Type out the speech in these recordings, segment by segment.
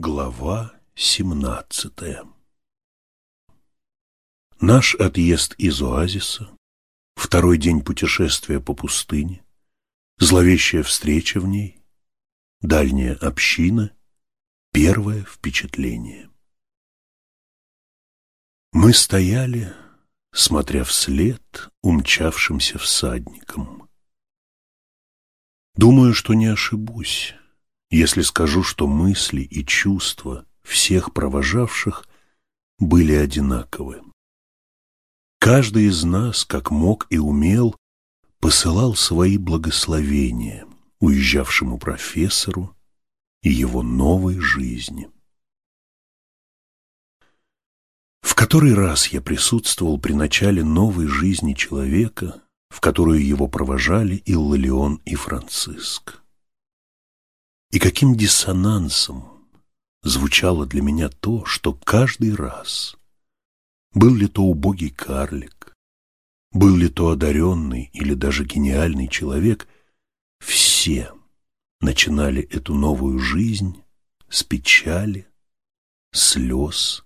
Глава семнадцатая Наш отъезд из оазиса, второй день путешествия по пустыне, зловещая встреча в ней, дальняя община, первое впечатление. Мы стояли, смотря вслед умчавшимся всадникам. Думаю, что не ошибусь, если скажу, что мысли и чувства всех провожавших были одинаковы. Каждый из нас, как мог и умел, посылал свои благословения уезжавшему профессору и его новой жизни. В который раз я присутствовал при начале новой жизни человека, в которую его провожали Иллалион и Франциск. И каким диссонансом звучало для меня то, что каждый раз, был ли то убогий карлик, был ли то одаренный или даже гениальный человек, все начинали эту новую жизнь с печали, слез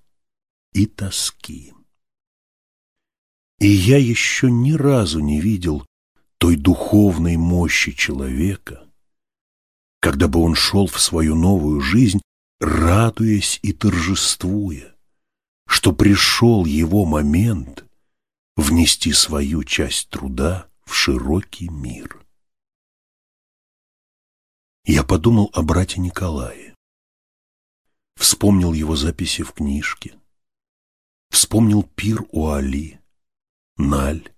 и тоски. И я еще ни разу не видел той духовной мощи человека, когда бы он шел в свою новую жизнь, радуясь и торжествуя, что пришел его момент внести свою часть труда в широкий мир. Я подумал о брате Николае, вспомнил его записи в книжке, вспомнил пир у Али, Наль,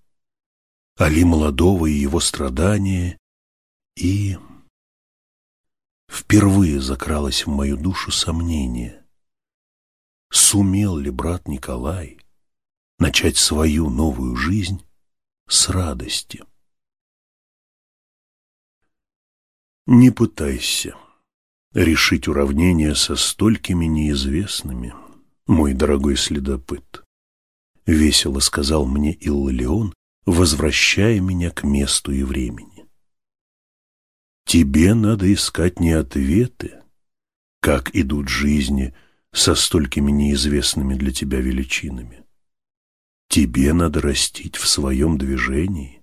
Али молодого и его страдания и Впервые закралось в мою душу сомнение. Сумел ли брат Николай начать свою новую жизнь с радости? Не пытайся решить уравнение со столькими неизвестными, мой дорогой следопыт. Весело сказал мне Иллалион, возвращая меня к месту и времени. Тебе надо искать не ответы, как идут жизни со столькими неизвестными для тебя величинами. Тебе надо растить в своем движении,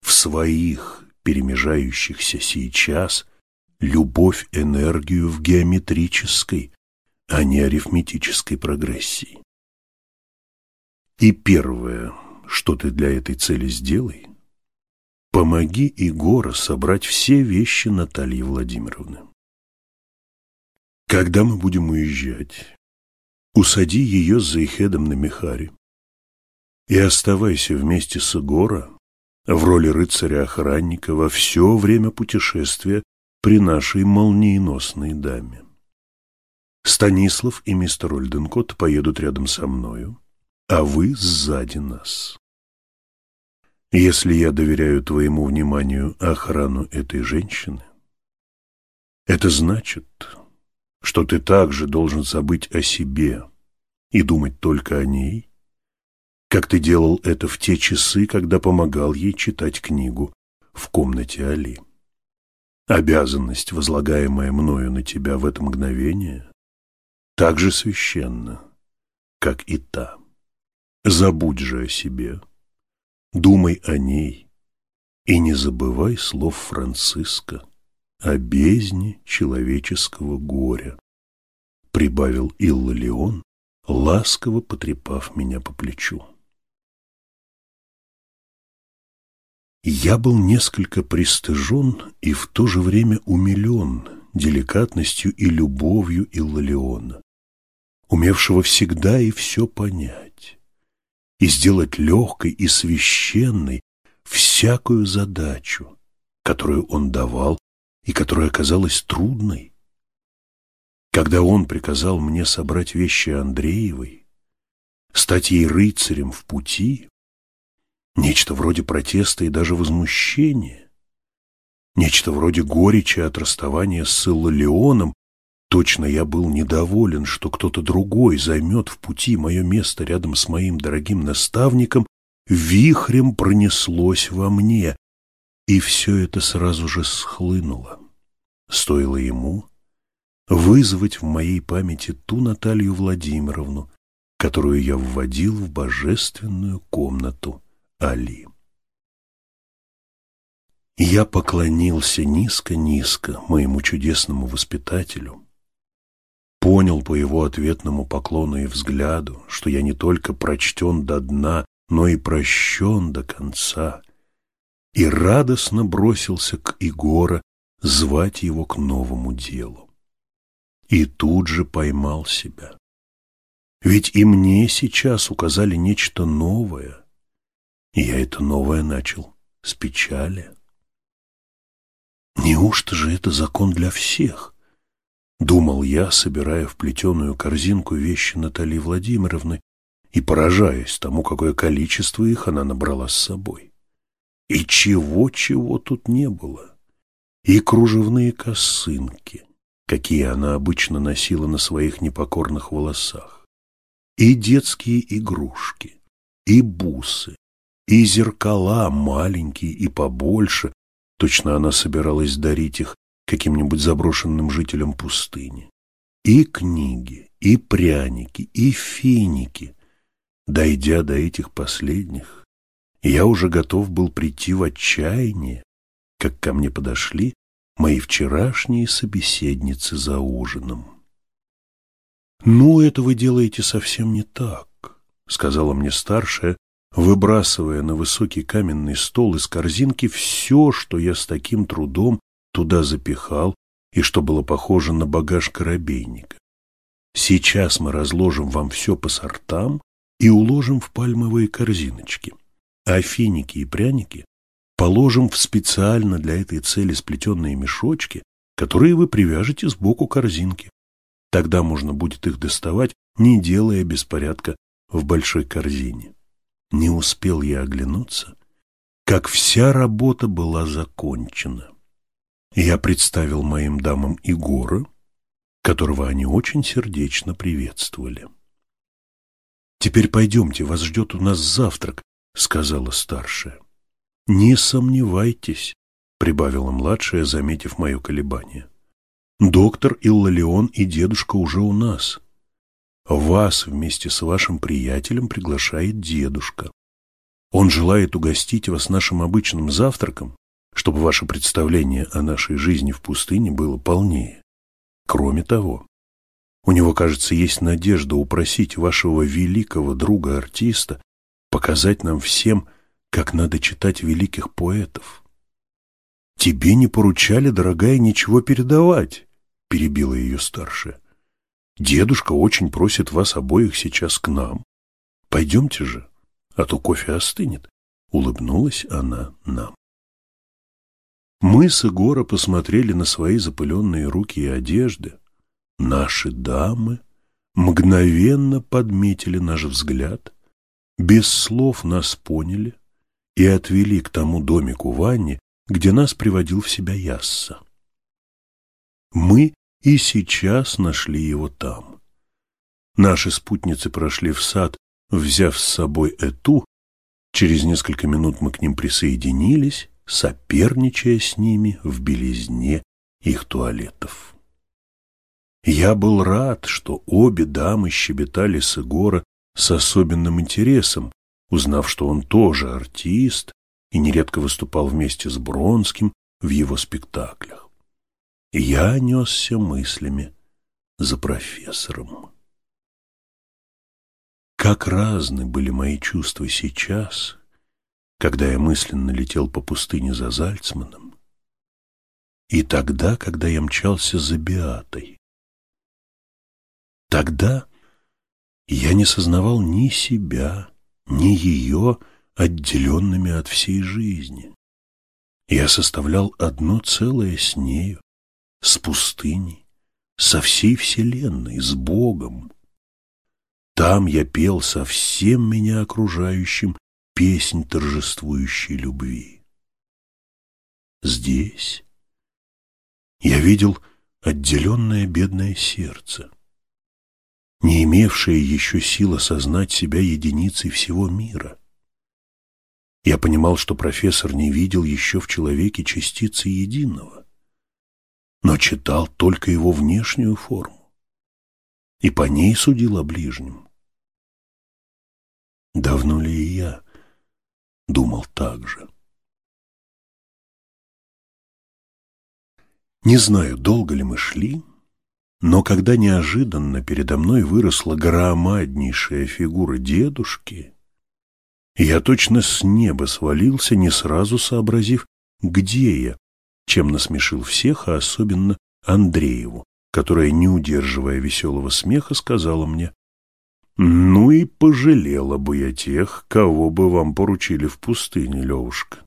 в своих перемежающихся сейчас любовь, энергию в геометрической, а не арифметической прогрессии. И первое, что ты для этой цели сделай, Помоги Егора собрать все вещи Натальи Владимировны. Когда мы будем уезжать, усади ее с Зайхедом на Мехаре и оставайся вместе с Егора в роли рыцаря-охранника во все время путешествия при нашей молниеносной даме. Станислав и мистер Ольденкот поедут рядом со мною, а вы сзади нас. Если я доверяю твоему вниманию охрану этой женщины, это значит, что ты также должен забыть о себе и думать только о ней, как ты делал это в те часы, когда помогал ей читать книгу в комнате Али. Обязанность, возлагаемая мною на тебя в это мгновение, так же священна, как и та. Забудь же о себе Думай о ней и не забывай слов Франциска о бездне человеческого горя, прибавил Иллалион, ласково потрепав меня по плечу. Я был несколько пристыжен и в то же время умилен деликатностью и любовью Иллалиона, умевшего всегда и все понять и сделать легкой и священной всякую задачу, которую он давал и которая оказалась трудной. Когда он приказал мне собрать вещи Андреевой, стать ей рыцарем в пути, нечто вроде протеста и даже возмущения, нечто вроде горечи от расставания с Иллалионом Точно я был недоволен, что кто-то другой займет в пути мое место рядом с моим дорогим наставником, вихрем пронеслось во мне, и все это сразу же схлынуло. Стоило ему вызвать в моей памяти ту Наталью Владимировну, которую я вводил в божественную комнату Али. Я поклонился низко-низко моему чудесному воспитателю, понял по его ответному поклону и взгляду, что я не только прочтен до дна, но и прощен до конца, и радостно бросился к Игора звать его к новому делу. И тут же поймал себя. Ведь и мне сейчас указали нечто новое, и я это новое начал с печали. Неужто же это закон для всех? Думал я, собирая в плетеную корзинку вещи Натальи Владимировны и поражаясь тому, какое количество их она набрала с собой. И чего-чего тут не было. И кружевные косынки, какие она обычно носила на своих непокорных волосах, и детские игрушки, и бусы, и зеркала маленькие и побольше, точно она собиралась дарить их каким-нибудь заброшенным жителям пустыни. И книги, и пряники, и финики. Дойдя до этих последних, я уже готов был прийти в отчаяние, как ко мне подошли мои вчерашние собеседницы за ужином. «Ну, это вы делаете совсем не так», — сказала мне старшая, выбрасывая на высокий каменный стол из корзинки все, что я с таким трудом туда запихал и что было похоже на багаж корабейника. Сейчас мы разложим вам все по сортам и уложим в пальмовые корзиночки, а финики и пряники положим в специально для этой цели сплетенные мешочки, которые вы привяжете сбоку корзинки. Тогда можно будет их доставать, не делая беспорядка в большой корзине. Не успел я оглянуться, как вся работа была закончена. Я представил моим дамам Егора, которого они очень сердечно приветствовали. «Теперь пойдемте, вас ждет у нас завтрак», — сказала старшая. «Не сомневайтесь», — прибавила младшая, заметив мое колебание. Доктор Иллалион и дедушка уже у нас. Вас вместе с вашим приятелем приглашает дедушка. Он желает угостить вас нашим обычным завтраком, чтобы ваше представление о нашей жизни в пустыне было полнее. Кроме того, у него, кажется, есть надежда упросить вашего великого друга-артиста показать нам всем, как надо читать великих поэтов. Тебе не поручали, дорогая, ничего передавать перебила ее старшая. Дедушка очень просит вас обоих сейчас к нам. Пойдемте же, а то кофе остынет. Улыбнулась она нам. Мы с Егора посмотрели на свои запыленные руки и одежды. Наши дамы мгновенно подметили наш взгляд, без слов нас поняли и отвели к тому домику Ванни, где нас приводил в себя Ясса. Мы и сейчас нашли его там. Наши спутницы прошли в сад, взяв с собой эту. Через несколько минут мы к ним присоединились, соперничая с ними в белизне их туалетов. Я был рад, что обе дамы щебетали с Егора с особенным интересом, узнав, что он тоже артист и нередко выступал вместе с Бронским в его спектаклях. Я несся мыслями за профессором. Как разны были мои чувства сейчас, когда я мысленно летел по пустыне за Зальцманом, и тогда, когда я мчался за Беатой. Тогда я не сознавал ни себя, ни ее отделенными от всей жизни. Я составлял одно целое с нею, с пустыней, со всей вселенной, с Богом. Там я пел со всем меня окружающим песнь торжествующей любви. Здесь я видел отделенное бедное сердце, не имевшее еще сил осознать себя единицей всего мира. Я понимал, что профессор не видел еще в человеке частицы единого но читал только его внешнюю форму и по ней судил о ближнем. Давно ли и я думал так же? Не знаю, долго ли мы шли, но когда неожиданно передо мной выросла громаднейшая фигура дедушки, я точно с неба свалился, не сразу сообразив, где я, чем насмешил всех, а особенно Андрееву, которая, не удерживая веселого смеха, сказала мне, «Ну и пожалела бы я тех, кого бы вам поручили в пустыне, Левушка.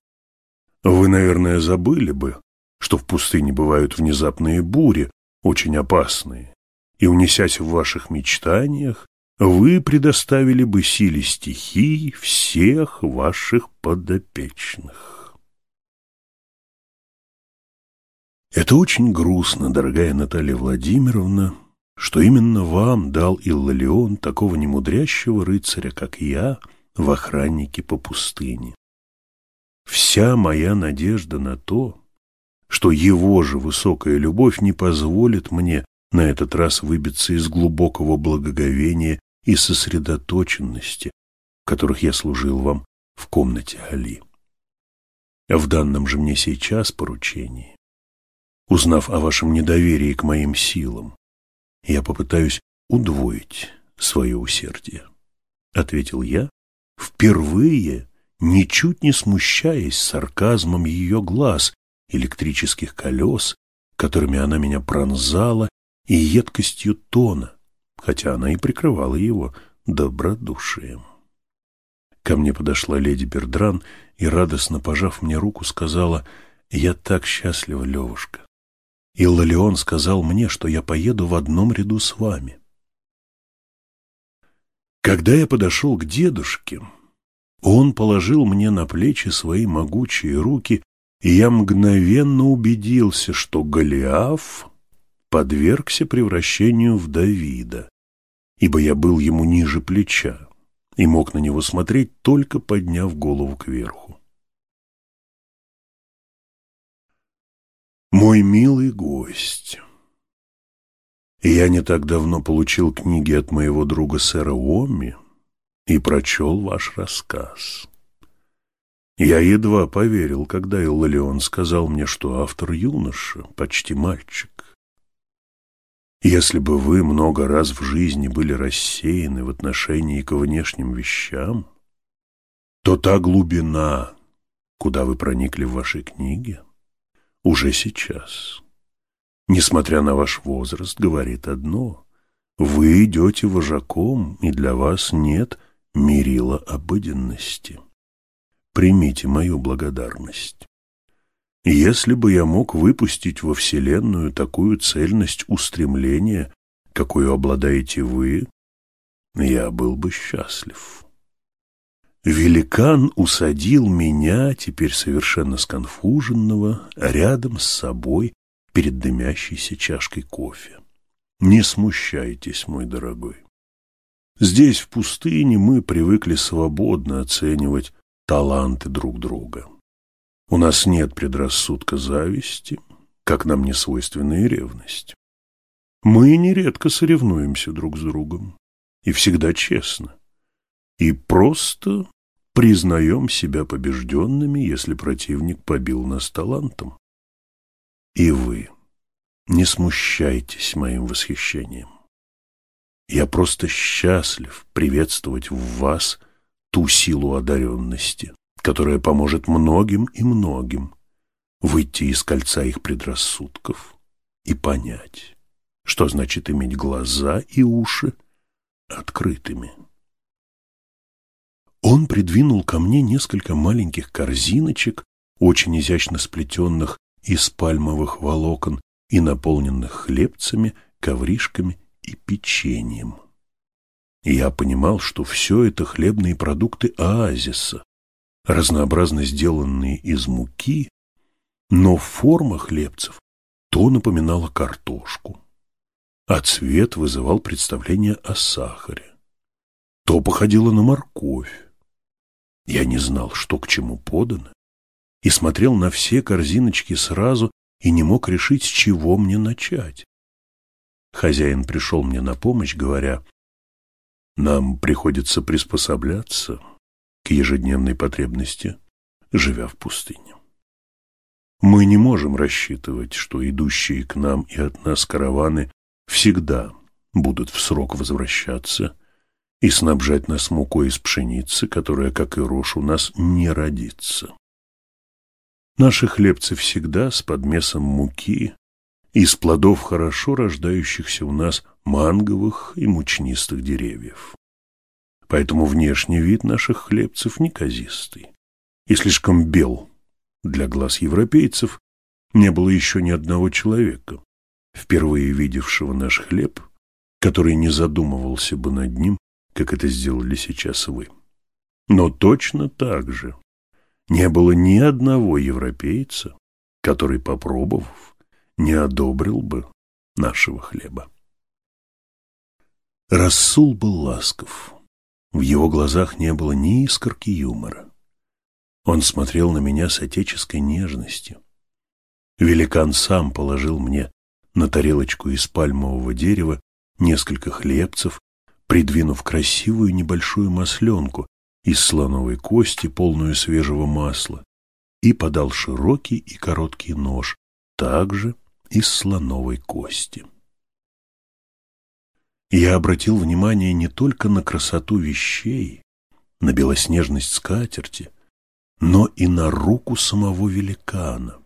Вы, наверное, забыли бы, что в пустыне бывают внезапные бури, очень опасные, и, унесясь в ваших мечтаниях, вы предоставили бы силе стихий всех ваших подопечных. Это очень грустно, дорогая Наталья Владимировна, что именно вам дал Иллалион такого немудрящего рыцаря, как я, в охраннике по пустыне. Вся моя надежда на то, что его же высокая любовь не позволит мне на этот раз выбиться из глубокого благоговения и сосредоточенности, которых я служил вам в комнате Али. А в данном же мне сейчас поручении, узнав о вашем недоверии к моим силам, я попытаюсь удвоить свое усердие, — ответил я, впервые ничуть не смущаясь сарказмом ее глаз, электрических колес, которыми она меня пронзала, и едкостью тона, хотя она и прикрывала его добродушием. Ко мне подошла леди Бердран и, радостно пожав мне руку, сказала, «Я так счастлива, Левушка. И Лолеон сказал мне, что я поеду в одном ряду с вами». Когда я подошел к дедушке, он положил мне на плечи свои могучие руки, и я мгновенно убедился, что Голиаф подвергся превращению в Давида, ибо я был ему ниже плеча и мог на него смотреть, только подняв голову кверху. Мой милый гость, я не так давно получил книги от моего друга сэра Уомми и прочел ваш рассказ. Я едва поверил, когда Иллалион сказал мне, что автор юноша, почти мальчик. Если бы вы много раз в жизни были рассеяны в отношении к внешним вещам, то та глубина, куда вы проникли в вашей книге, уже сейчас, несмотря на ваш возраст, говорит одно. Вы идете вожаком, и для вас нет мерила обыденности. Примите мою благодарность. Если бы я мог выпустить во Вселенную такую цельность устремления, какую обладаете вы, я был бы счастлив. Великан усадил меня, теперь совершенно сконфуженного, рядом с собой перед дымящейся чашкой кофе. Не смущайтесь, мой дорогой. Здесь, в пустыне, мы привыкли свободно оценивать таланты друг друга. У нас нет предрассудка зависти, как нам не свойственна и ревность. Мы нередко соревнуемся друг с другом, и всегда честно, и просто признаем себя побежденными, если противник побил нас талантом. И вы не смущайтесь моим восхищением. Я просто счастлив приветствовать в вас ту силу одаренности, которая поможет многим и многим выйти из кольца их предрассудков и понять, что значит иметь глаза и уши открытыми. Он придвинул ко мне несколько маленьких корзиночек, очень изящно сплетенных из пальмовых волокон и наполненных хлебцами, ковришками и печеньем. я понимал, что все это хлебные продукты оазиса, разнообразно сделанные из муки, но форма хлебцев то напоминала картошку, а цвет вызывал представление о сахаре, то походило на морковь. Я не знал, что к чему подано, и смотрел на все корзиночки сразу и не мог решить, с чего мне начать. Хозяин пришел мне на помощь, говоря, «Нам приходится приспосабляться к ежедневной потребности, живя в пустыне. Мы не можем рассчитывать, что идущие к нам и от нас караваны всегда будут в срок возвращаться и снабжать нас мукой из пшеницы, которая, как и рожь, у нас не родится. Наши хлебцы всегда с подмесом муки из плодов хорошо рождающихся у нас манговых и мучнистых деревьев. Поэтому внешний вид наших хлебцев неказистый и слишком бел для глаз европейцев. Не было еще ни одного человека, впервые видевшего наш хлеб, который не задумывался бы над ним, как это сделали сейчас вы. Но точно так же не было ни одного европейца, который, попробовав, не одобрил бы нашего хлеба. Рассул был ласков. В его глазах не было ни искорки юмора. Он смотрел на меня с отеческой нежностью. Великан сам положил мне на тарелочку из пальмового дерева несколько хлебцев, придвинув красивую небольшую масленку из слоновой кости, полную свежего масла, и подал широкий и короткий нож, также из слоновой кости. Я обратил внимание не только на красоту вещей, на белоснежность скатерти, но и на руку самого великана.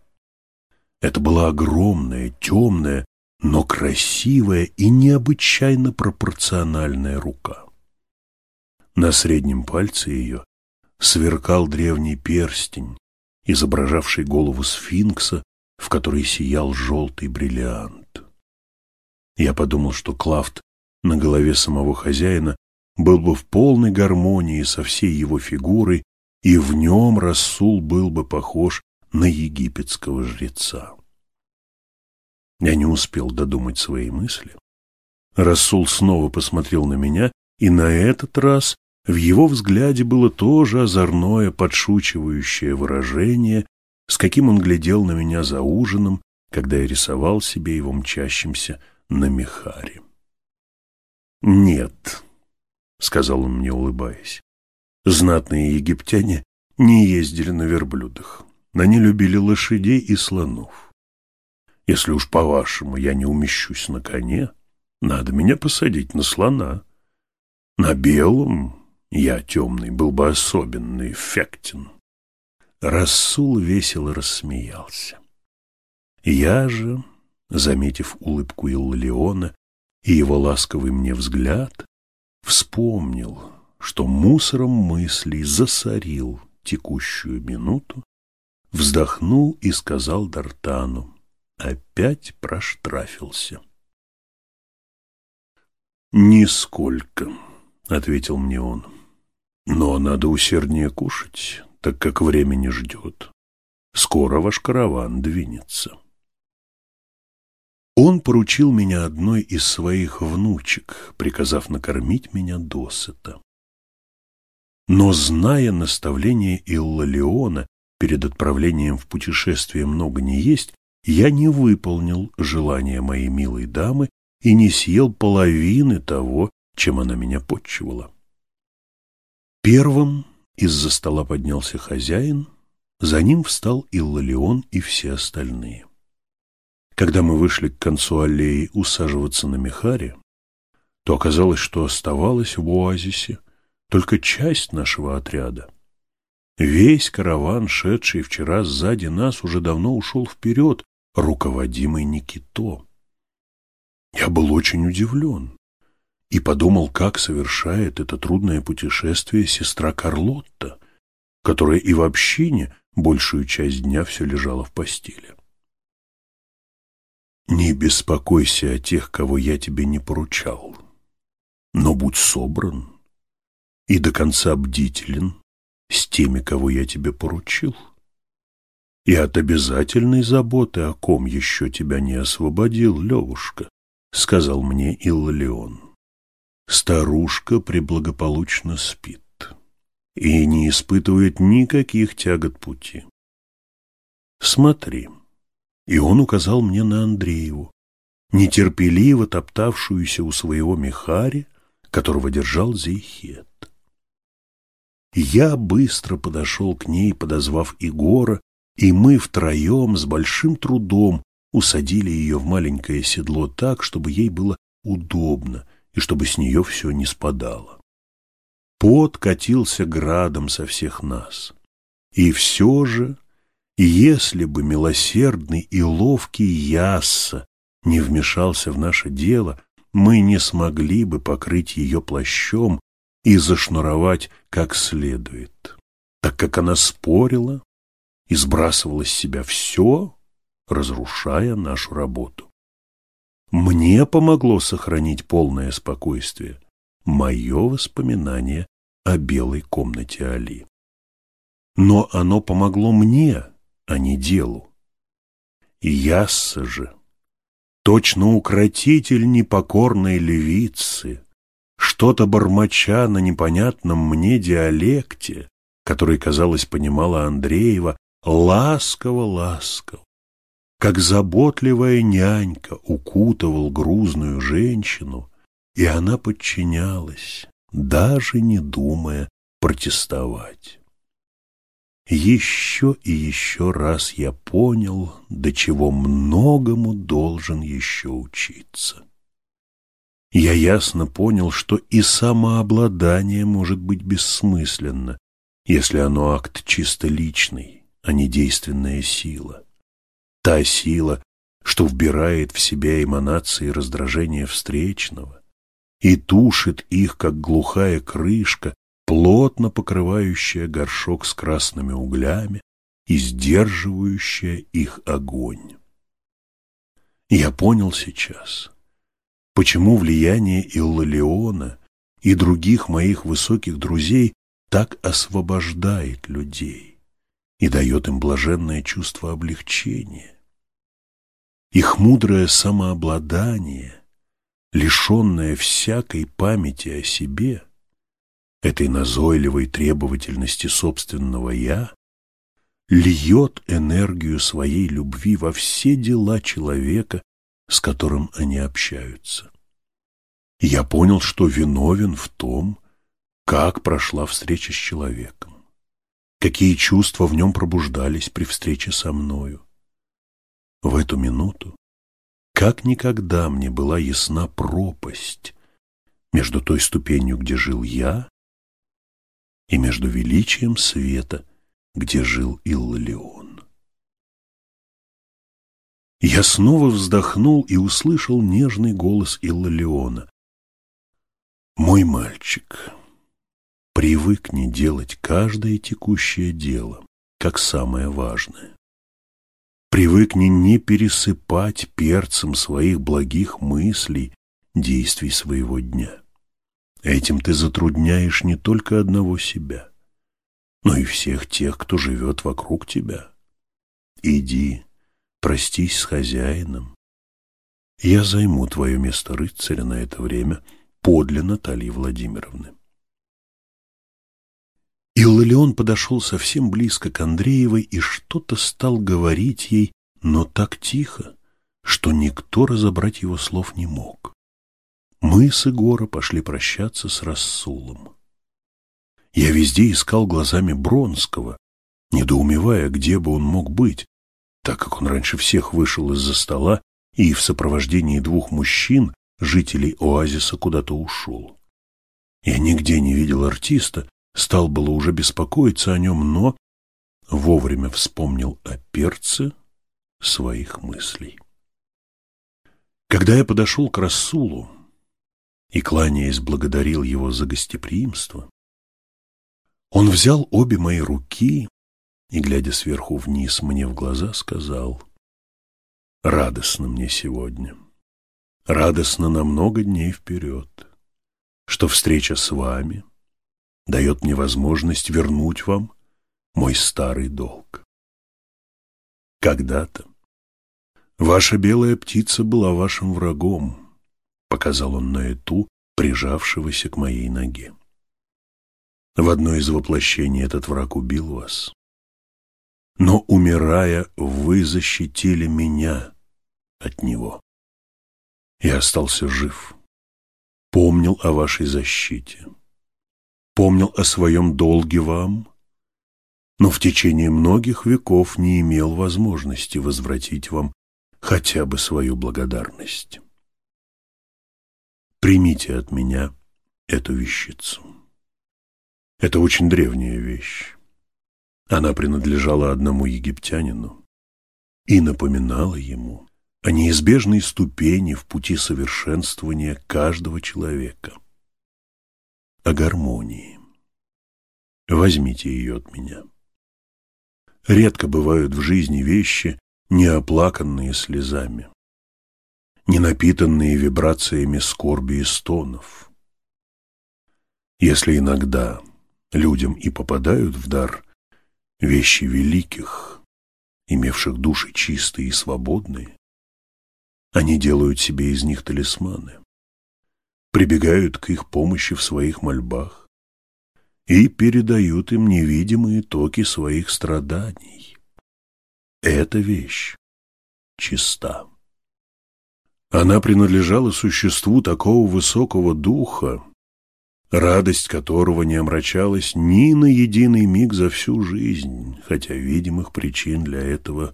Это была огромная, темная, но красивая и необычайно пропорциональная рука. На среднем пальце ее сверкал древний перстень, изображавший голову сфинкса в которой сиял желтый бриллиант. Я подумал, что Клафт на голове самого хозяина был бы в полной гармонии со всей его фигурой, и в нем Расул был бы похож на египетского жреца. Я не успел додумать свои мысли. Расул снова посмотрел на меня, и на этот раз в его взгляде было тоже озорное, подшучивающее выражение, с каким он глядел на меня за ужином, когда я рисовал себе его мчащимся на мехаре. «Нет», — сказал он мне, улыбаясь, — «знатные египтяне не ездили на верблюдах. Они любили лошадей и слонов. Если уж по-вашему я не умещусь на коне, надо меня посадить на слона. На белом я темный был бы особенно эффектен». Рассул весело рассмеялся. Я же, заметив улыбку Иллиона и его ласковый мне взгляд, вспомнил, что мусором мыслей засорил текущую минуту, вздохнул и сказал Д'Артану, опять проштрафился. «Нисколько», — ответил мне он, — «но надо усерднее кушать, так как время не ждет. Скоро ваш караван двинется. Он поручил меня одной из своих внучек, приказав накормить меня досыта. Но, зная наставление Иллалиона перед отправлением в путешествие много не есть, я не выполнил желания моей милой дамы и не съел половины того, чем она меня подчивала. Первым из-за стола поднялся хозяин, за ним встал Иллалион и все остальные. Когда мы вышли к концу аллеи усаживаться на Мехаре, то оказалось, что оставалось в оазисе только часть нашего отряда. Весь караван, шедший вчера сзади нас, уже давно ушел вперед, руководимый Никито. Я был очень удивлен и подумал, как совершает это трудное путешествие сестра Карлотта, которая и в общине большую часть дня все лежала в постели. Не беспокойся о тех, кого я тебе не поручал, но будь собран и до конца бдителен с теми, кого я тебе поручил. И от обязательной заботы, о ком еще тебя не освободил, Левушка, сказал мне Иллион. Старушка преблагополучно спит и не испытывает никаких тягот пути. Смотри, И он указал мне на Андрееву, нетерпеливо топтавшуюся у своего мехари, которого держал Зейхет. Я быстро подошел к ней, подозвав Игора, и мы втроем с большим трудом усадили ее в маленькое седло так, чтобы ей было удобно и чтобы с нее все не спадало. Пот катился градом со всех нас. И все же, если бы милосердный и ловкий Ясса не вмешался в наше дело, мы не смогли бы покрыть ее плащом и зашнуровать как следует, так как она спорила и сбрасывала с себя все, разрушая нашу работу. Мне помогло сохранить полное спокойствие мое воспоминание о белой комнате Али. Но оно помогло мне, а не делу. И Ясса же, точно укротитель непокорной левицы, что-то бормоча на непонятном мне диалекте, который, казалось, понимала Андреева, ласково-ласково, как заботливая нянька укутывал грузную женщину, и она подчинялась, даже не думая протестовать. Еще и еще раз я понял, до чего многому должен еще учиться. Я ясно понял, что и самообладание может быть бессмысленно, если оно акт чисто личный, а не действенная сила. Та сила, что вбирает в себя эманации раздражения встречного и тушит их, как глухая крышка, плотно покрывающая горшок с красными углями и сдерживающая их огонь. Я понял сейчас, почему влияние Иллалиона и других моих высоких друзей так освобождает людей и дает им блаженное чувство облегчения. Их мудрое самообладание, лишенное всякой памяти о себе, этой назойливой требовательности собственного «я», льет энергию своей любви во все дела человека, с которым они общаются. Я понял, что виновен в том, как прошла встреча с человеком какие чувства в нем пробуждались при встрече со мною. В эту минуту, как никогда мне была ясна пропасть между той ступенью, где жил я, и между величием света, где жил Иллион. Я снова вздохнул и услышал нежный голос Иллиона. «Мой мальчик, Привыкни делать каждое текущее дело, как самое важное. Привыкни не пересыпать перцем своих благих мыслей действий своего дня. Этим ты затрудняешь не только одного себя, но и всех тех, кто живет вокруг тебя. Иди, простись с хозяином. Я займу твое место рыцаря на это время подле Натальи Владимировны. Иллион подошел совсем близко к Андреевой и что-то стал говорить ей, но так тихо, что никто разобрать его слов не мог. Мы с Игора пошли прощаться с Рассулом. Я везде искал глазами Бронского, недоумевая, где бы он мог быть, так как он раньше всех вышел из-за стола и в сопровождении двух мужчин, жителей оазиса, куда-то ушел. Я нигде не видел артиста, Стал было уже беспокоиться о нем, но вовремя вспомнил о перце своих мыслей. Когда я подошел к Расулу и, кланяясь, благодарил его за гостеприимство, он взял обе мои руки и, глядя сверху вниз мне в глаза, сказал, «Радостно мне сегодня, радостно на много дней вперед, что встреча с вами — дает мне возможность вернуть вам мой старый долг. Когда-то ваша белая птица была вашим врагом, показал он на эту, прижавшегося к моей ноге. В одно из воплощений этот враг убил вас. но, умирая, вы защитили меня от него. Я остался жив, помнил о вашей защите, помнил о своем долге вам, но в течение многих веков не имел возможности возвратить вам хотя бы свою благодарность. Примите от меня эту вещицу. Это очень древняя вещь. Она принадлежала одному египтянину и напоминала ему о неизбежной ступени в пути совершенствования каждого человека, о гармонии. Возьмите ее от меня. Редко бывают в жизни вещи, не оплаканные слезами, не напитанные вибрациями скорби и стонов. Если иногда людям и попадают в дар вещи великих, имевших души чистые и свободные, они делают себе из них талисманы, прибегают к их помощи в своих мольбах и передают им невидимые токи своих страданий. Эта вещь чиста. Она принадлежала существу такого высокого духа, радость которого не омрачалась ни на единый миг за всю жизнь, хотя видимых причин для этого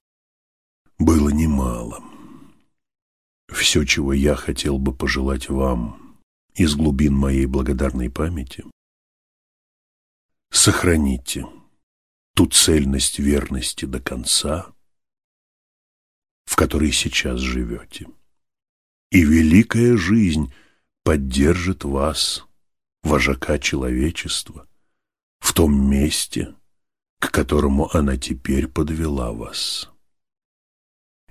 было немало. Все, чего я хотел бы пожелать вам из глубин моей благодарной памяти, сохраните ту цельность верности до конца, в которой сейчас живете. И великая жизнь поддержит вас вожака человечества, в том месте, к которому она теперь подвела вас.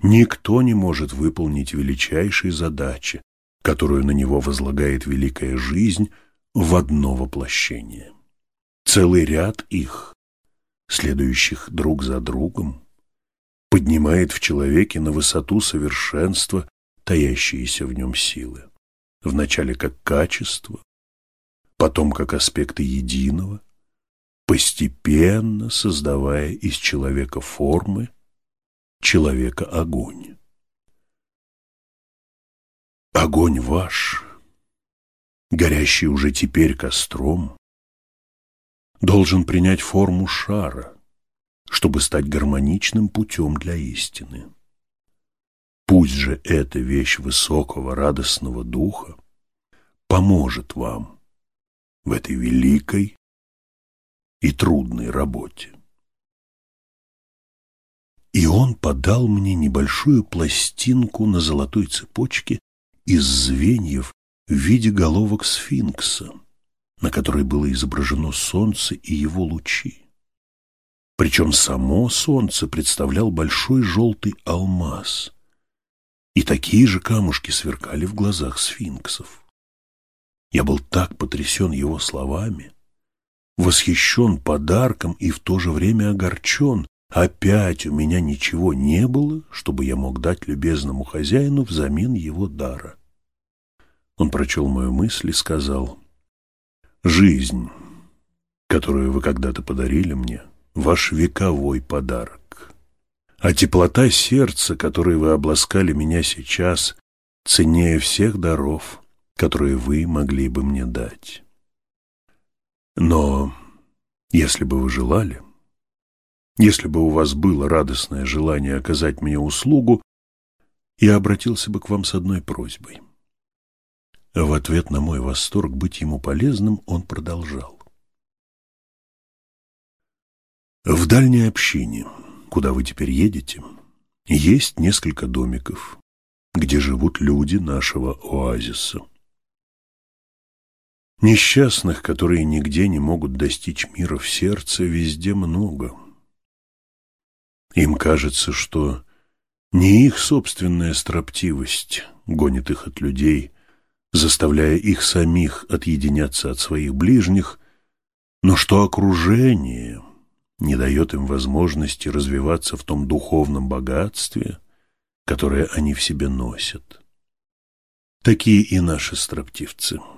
Никто не может выполнить величайшей задачи, которую на него возлагает великая жизнь в одно воплощение. Целый ряд их, следующих друг за другом, поднимает в человеке на высоту совершенства таящиеся в нем силы. Вначале как качество, потом как аспекты единого, постепенно создавая из человека формы, человека огонь. Огонь ваш, горящий уже теперь костром, должен принять форму шара, чтобы стать гармоничным путем для истины. Пусть же эта вещь высокого радостного духа поможет вам в этой великой и трудной работе. И он подал мне небольшую пластинку на золотой цепочке из звеньев в виде головок сфинкса, на которой было изображено солнце и его лучи. Причем само солнце представлял большой желтый алмаз, и такие же камушки сверкали в глазах сфинксов. Я был так потрясен его словами, восхищен подарком и в то же время огорчен. Опять у меня ничего не было, чтобы я мог дать любезному хозяину взамен его дара. Он прочел мою мысль и сказал, «Жизнь, которую вы когда-то подарили мне, ваш вековой подарок. А теплота сердца, которой вы обласкали меня сейчас, ценнее всех даров, которые вы могли бы мне дать. Но если бы вы желали, если бы у вас было радостное желание оказать мне услугу, я обратился бы к вам с одной просьбой. В ответ на мой восторг быть ему полезным он продолжал. В дальней общине, куда вы теперь едете, есть несколько домиков, где живут люди нашего оазиса. Несчастных, которые нигде не могут достичь мира в сердце, везде много. Им кажется, что не их собственная строптивость гонит их от людей, заставляя их самих отъединяться от своих ближних, но что окружение не дает им возможности развиваться в том духовном богатстве, которое они в себе носят. Такие и наши строптивцы –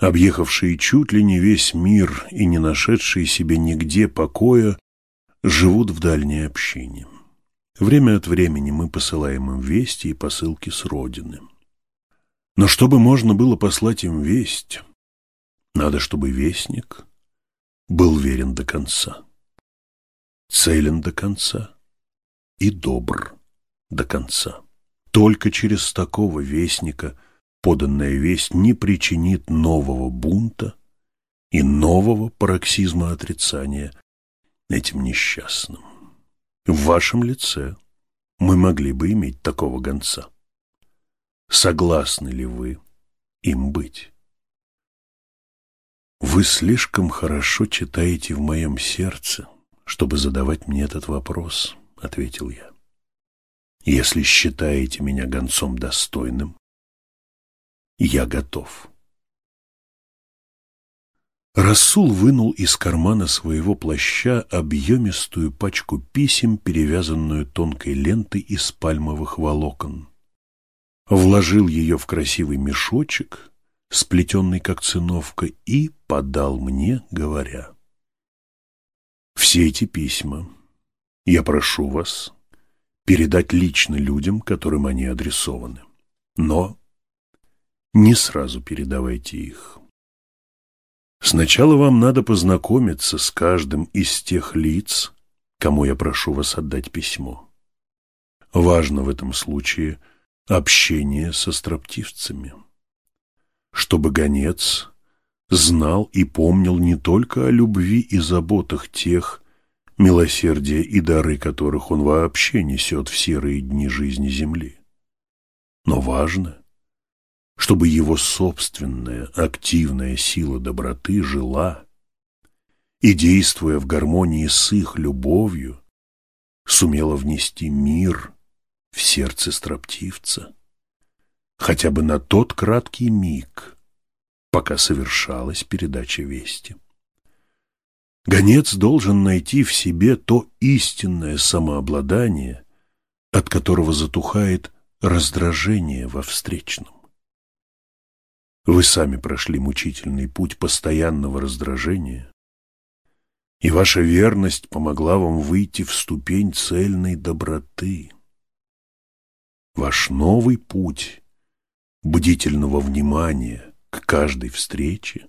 объехавшие чуть ли не весь мир и не нашедшие себе нигде покоя, живут в дальней общине. Время от времени мы посылаем им вести и посылки с родины. Но чтобы можно было послать им весть, надо, чтобы вестник был верен до конца, целен до конца и добр до конца. Только через такого вестника поданная весть не причинит нового бунта и нового пароксизма отрицания этим несчастным. В вашем лице мы могли бы иметь такого гонца. Согласны ли вы им быть? Вы слишком хорошо читаете в моем сердце, чтобы задавать мне этот вопрос, — ответил я. Если считаете меня гонцом достойным, я готов. Расул вынул из кармана своего плаща объемистую пачку писем, перевязанную тонкой лентой из пальмовых волокон. Вложил ее в красивый мешочек, сплетенный как циновка, и подал мне, говоря. «Все эти письма я прошу вас передать лично людям, которым они адресованы. Но не сразу передавайте их. Сначала вам надо познакомиться с каждым из тех лиц, кому я прошу вас отдать письмо. Важно в этом случае общение со строптивцами, чтобы гонец знал и помнил не только о любви и заботах тех, милосердие и дары которых он вообще несет в серые дни жизни Земли, но важно, чтобы его собственная активная сила доброты жила и, действуя в гармонии с их любовью, сумела внести мир в сердце строптивца, хотя бы на тот краткий миг, пока совершалась передача вести. Гонец должен найти в себе то истинное самообладание, от которого затухает раздражение во встречном. Вы сами прошли мучительный путь постоянного раздражения, и ваша верность помогла вам выйти в ступень цельной доброты. Ваш новый путь бдительного внимания к каждой встрече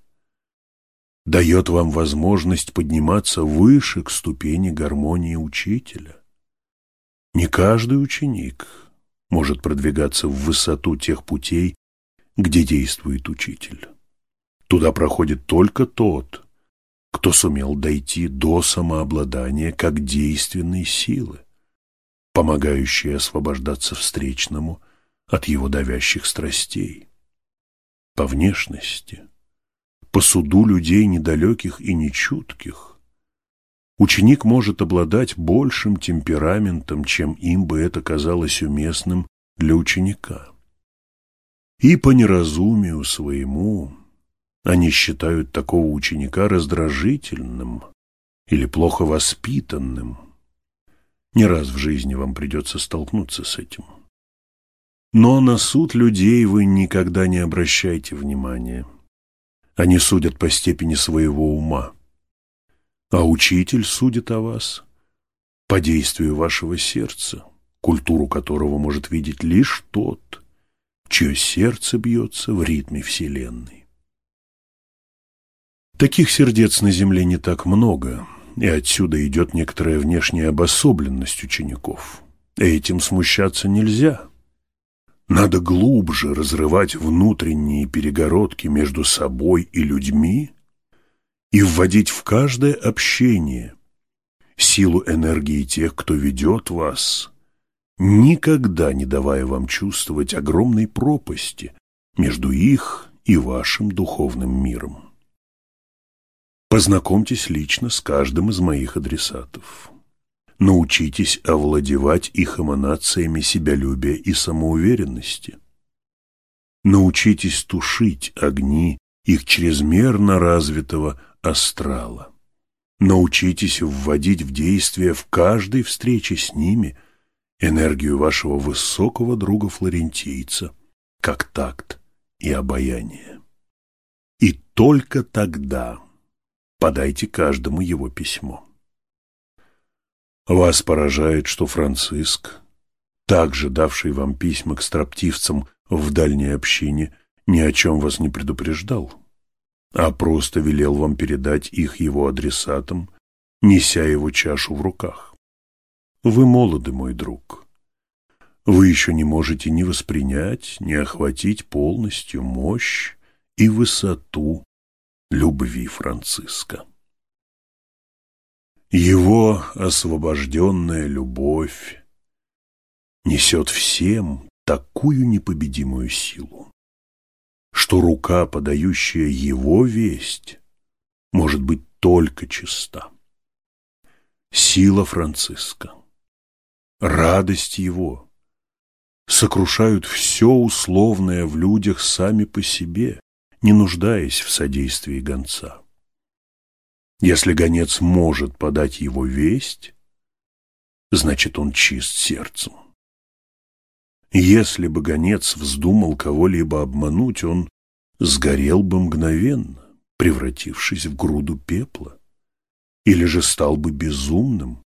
дает вам возможность подниматься выше к ступени гармонии учителя. Не каждый ученик может продвигаться в высоту тех путей, где действует учитель. Туда проходит только тот, кто сумел дойти до самообладания как действенной силы, помогающей освобождаться встречному от его давящих страстей. По внешности, по суду людей недалеких и нечутких, ученик может обладать большим темпераментом, чем им бы это казалось уместным для ученика. И по неразумию своему они считают такого ученика раздражительным или плохо воспитанным. Не раз в жизни вам придется столкнуться с этим. Но на суд людей вы никогда не обращайте внимания. Они судят по степени своего ума. А учитель судит о вас по действию вашего сердца, культуру которого может видеть лишь тот, чье сердце бьется в ритме Вселенной. Таких сердец на земле не так много, и отсюда идет некоторая внешняя обособленность учеников. Этим смущаться нельзя. Надо глубже разрывать внутренние перегородки между собой и людьми и вводить в каждое общение силу энергии тех, кто ведет вас, никогда не давая вам чувствовать огромной пропасти между их и вашим духовным миром. Познакомьтесь лично с каждым из моих адресатов. Научитесь овладевать их эманациями себялюбия и самоуверенности. Научитесь тушить огни их чрезмерно развитого астрала. Научитесь вводить в действие в каждой встрече с ними – энергию вашего высокого друга-флорентийца, как такт и обаяние. И только тогда подайте каждому его письмо. Вас поражает, что Франциск, также давший вам письма к строптивцам в дальней общине, ни о чем вас не предупреждал, а просто велел вам передать их его адресатам, неся его чашу в руках. Вы молоды, мой друг. Вы еще не можете ни воспринять, ни охватить полностью мощь и высоту любви Франциска. Его освобожденная любовь несет всем такую непобедимую силу, что рука, подающая его весть, может быть только чиста. Сила Франциска, радость его сокрушают все условное в людях сами по себе, не нуждаясь в содействии гонца. Если гонец может подать его весть, значит, он чист сердцем. Если бы гонец вздумал кого-либо обмануть, он сгорел бы мгновенно, превратившись в груду пепла, или же стал бы безумным,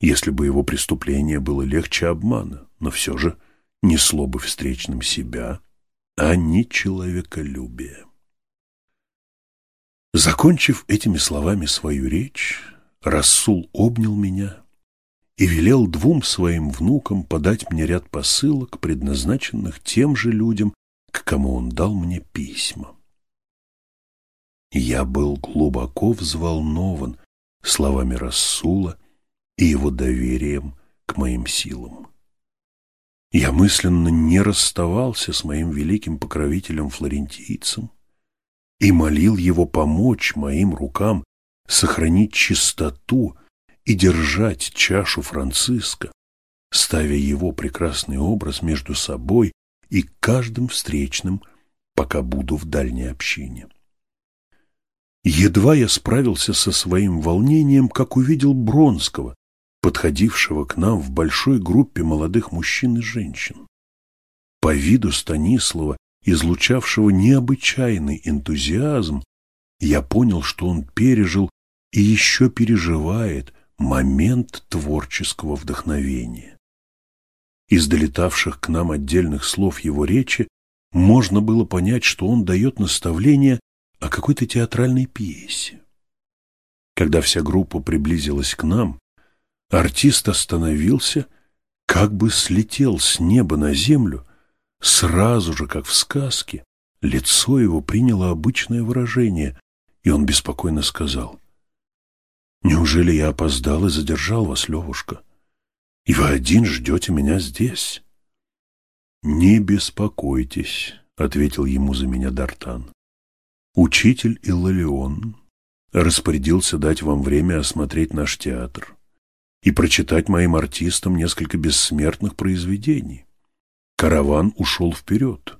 если бы его преступление было легче обмана, но все же несло бы встречным себя, а не человеколюбие. Закончив этими словами свою речь, Рассул обнял меня и велел двум своим внукам подать мне ряд посылок, предназначенных тем же людям, к кому он дал мне письма. Я был глубоко взволнован словами Рассула и его доверием к моим силам. Я мысленно не расставался с моим великим покровителем-флорентийцем, и молил его помочь моим рукам сохранить чистоту и держать чашу Франциска, ставя его прекрасный образ между собой и каждым встречным, пока буду в дальней общине. Едва я справился со своим волнением, как увидел Бронского, подходившего к нам в большой группе молодых мужчин и женщин. По виду Станислава излучавшего необычайный энтузиазм, я понял, что он пережил и еще переживает момент творческого вдохновения. Из долетавших к нам отдельных слов его речи можно было понять, что он дает наставление о какой-то театральной пьесе. Когда вся группа приблизилась к нам, артист остановился, как бы слетел с неба на землю Сразу же, как в сказке, лицо его приняло обычное выражение, и он беспокойно сказал, «Неужели я опоздал и задержал вас, Левушка? И вы один ждете меня здесь?» «Не беспокойтесь», — ответил ему за меня Дартан. «Учитель Иллалион распорядился дать вам время осмотреть наш театр и прочитать моим артистам несколько бессмертных произведений. Караван ушел вперед,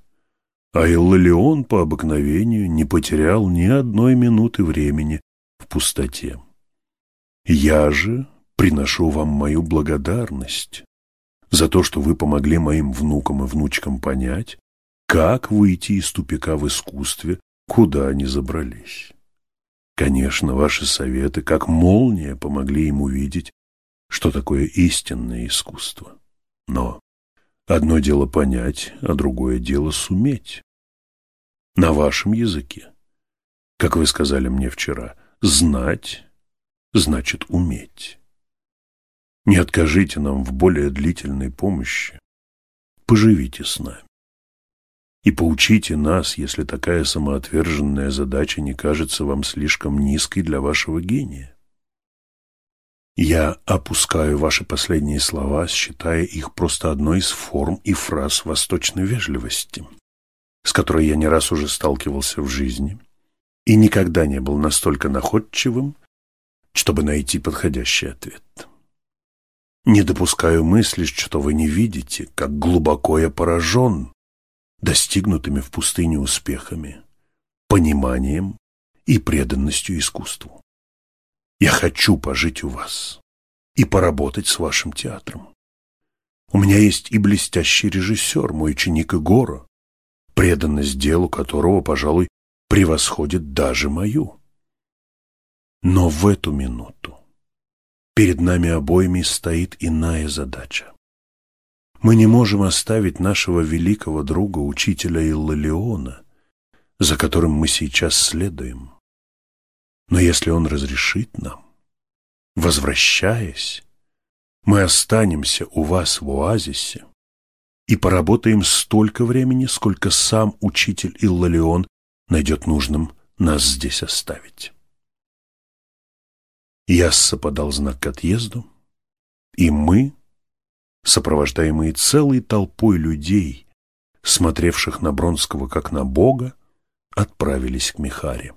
а Иллалион по обыкновению не потерял ни одной минуты времени в пустоте. Я же приношу вам мою благодарность за то, что вы помогли моим внукам и внучкам понять, как выйти из тупика в искусстве, куда они забрались. Конечно, ваши советы, как молния, помогли им увидеть, что такое истинное искусство. Но Одно дело понять, а другое дело суметь. На вашем языке, как вы сказали мне вчера, знать значит уметь. Не откажите нам в более длительной помощи. Поживите с нами. И поучите нас, если такая самоотверженная задача не кажется вам слишком низкой для вашего гения. Я опускаю ваши последние слова, считая их просто одной из форм и фраз восточной вежливости, с которой я не раз уже сталкивался в жизни и никогда не был настолько находчивым, чтобы найти подходящий ответ. Не допускаю мысли, что вы не видите, как глубоко я поражен достигнутыми в пустыне успехами, пониманием и преданностью искусству. Я хочу пожить у вас и поработать с вашим театром. У меня есть и блестящий режиссер, мой ученик Егора, преданность делу которого, пожалуй, превосходит даже мою. Но в эту минуту, перед нами обоими стоит иная задача. Мы не можем оставить нашего великого друга, учителя Иллалиона, за которым мы сейчас следуем. Но если он разрешит нам, возвращаясь, мы останемся у вас в оазисе и поработаем столько времени, сколько сам учитель Иллалион найдет нужным нас здесь оставить. Ясса подал знак к отъезду, и мы, сопровождаемые целой толпой людей, смотревших на Бронского как на Бога, отправились к Михаре.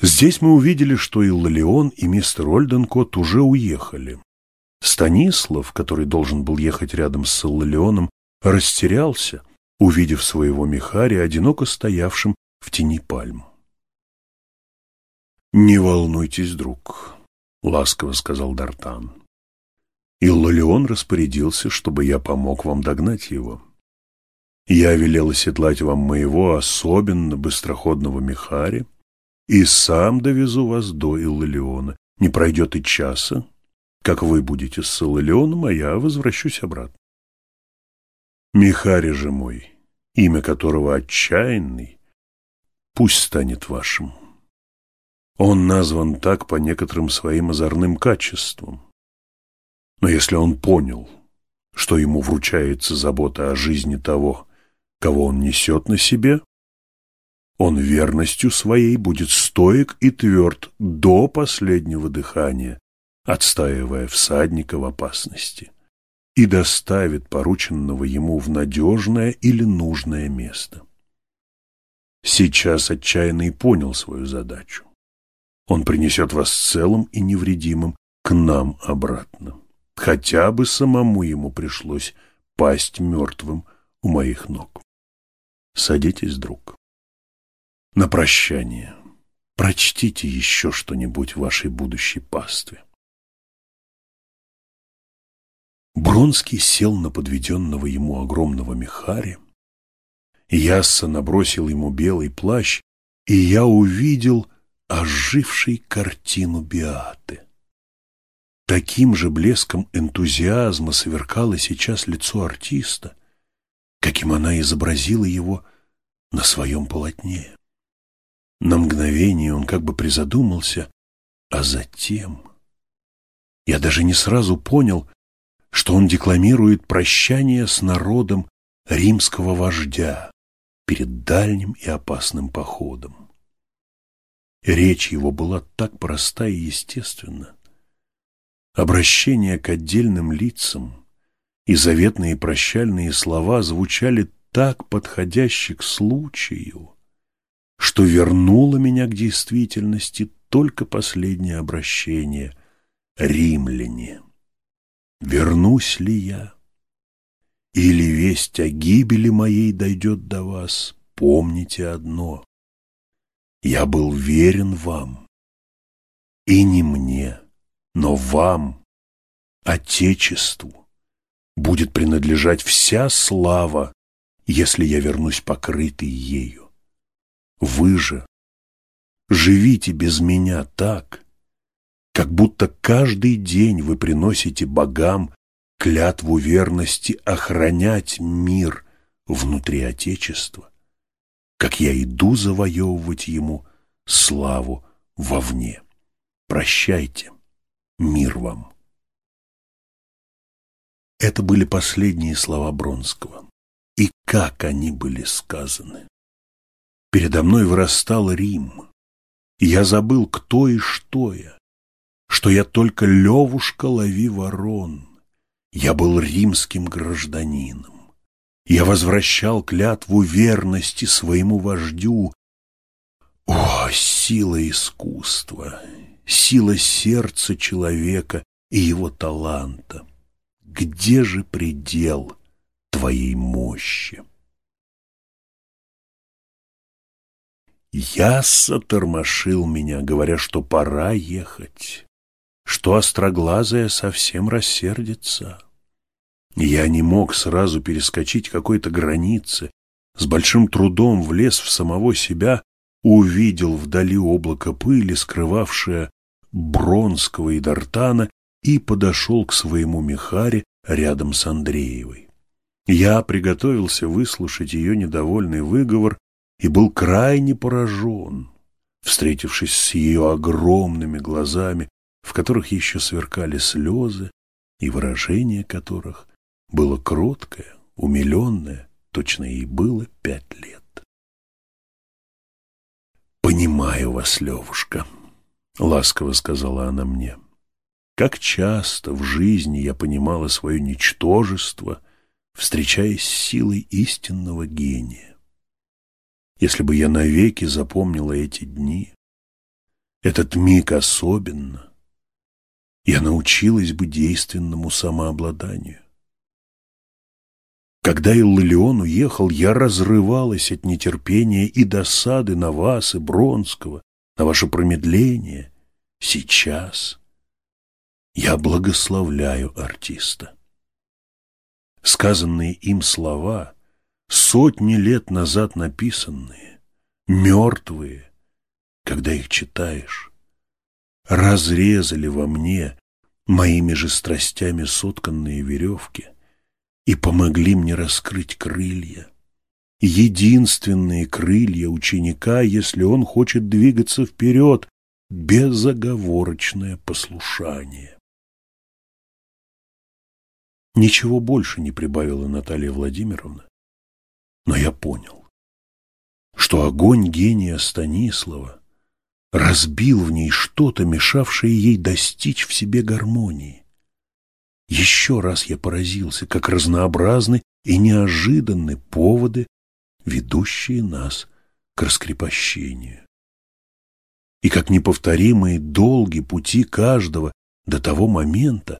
Здесь мы увидели, что Иллалион и мистер Ольденкот уже уехали. Станислав, который должен был ехать рядом с Иллалионом, растерялся, увидев своего Михария, одиноко стоявшим в тени пальм. «Не волнуйтесь, друг», — ласково сказал Дартан. Иллалион распорядился, чтобы я помог вам догнать его. Я велел оседлать вам моего особенно быстроходного Михари и сам довезу вас до Иллалиона. Не пройдет и часа, как вы будете с Иллалионом, а я возвращусь обратно. Михари же мой, имя которого отчаянный, пусть станет вашим. Он назван так по некоторым своим озорным качествам. Но если он понял, что ему вручается забота о жизни того, кого он несет на себе, он верностью своей будет стоек и тверд до последнего дыхания, отстаивая всадника в опасности, и доставит порученного ему в надежное или нужное место. Сейчас отчаянный понял свою задачу. Он принесет вас целым и невредимым к нам обратно. Хотя бы самому ему пришлось пасть мертвым у моих ног. Садитесь, друг. На прощание прочтите еще что-нибудь в вашей будущей пастве. Бронский сел на подведенного ему огромного мехаре. Ясса набросил ему белый плащ, и я увидел ожившей картину Биаты. Таким же блеском энтузиазма сверкало сейчас лицо артиста, каким она изобразила его на своем полотне. На мгновение он как бы призадумался, а затем... Я даже не сразу понял, что он декламирует прощание с народом римского вождя перед дальним и опасным походом. Речь его была так проста и естественна. Обращение к отдельным лицам и заветные прощальные слова звучали так подходящи к случаю, что вернуло меня к действительности только последнее обращение «Римляне». Вернусь ли я? Или весть о гибели моей дойдет до вас? Помните одно. Я был верен вам. И не мне, но вам, Отечеству, будет принадлежать вся слава, если я вернусь покрытый ею. Вы же живите без меня так, как будто каждый день вы приносите богам клятву верности охранять мир внутри Отечества как я иду завоевывать ему славу вовне. Прощайте, мир вам. Это были последние слова Бронского. И как они были сказаны. Передо мной вырастал Рим. И я забыл, кто и что я. Что я только Левушка лови ворон. Я был римским гражданином. Я возвращал клятву верности своему вождю. О, сила искусства, сила сердца человека и его таланта! Где же предел твоей мощи? Ясса тормошил меня, говоря, что пора ехать, что остроглазая совсем рассердится. Я не мог сразу перескочить какой-то границы, с большим трудом влез в самого себя, увидел вдали облако пыли, скрывавшее Бронского и Дартана и подошел к своему Михаре рядом с Андреевой. Я приготовился выслушать ее недовольный выговор и был крайне поражен, встретившись с ее огромными глазами, в которых еще сверкали слезы, и выражение которых было кроткое, умиленное, точно ей было пять лет. «Понимаю вас, Левушка», — ласково сказала она мне. «Как часто в жизни я понимала свое ничтожество, встречаясь с силой истинного гения. Если бы я навеки запомнила эти дни, этот миг особенно, я научилась бы действенному самообладанию. Когда Иллион уехал, я разрывалась от нетерпения и досады на вас и Бронского, на ваше промедление. Сейчас я благословляю артиста. Сказанные им слова, сотни лет назад написанные, мертвые, когда их читаешь, разрезали во мне моими же страстями сотканные веревки, и помогли мне раскрыть крылья. Единственные крылья ученика, если он хочет двигаться вперед, безоговорочное послушание. Ничего больше не прибавила Наталья Владимировна, но я понял, что огонь гения Станислава разбил в ней что-то, мешавшее ей достичь в себе гармонии. Еще раз я поразился, как разнообразны и неожиданны поводы, ведущие нас к раскрепощению. И как неповторимые долги пути каждого до того момента,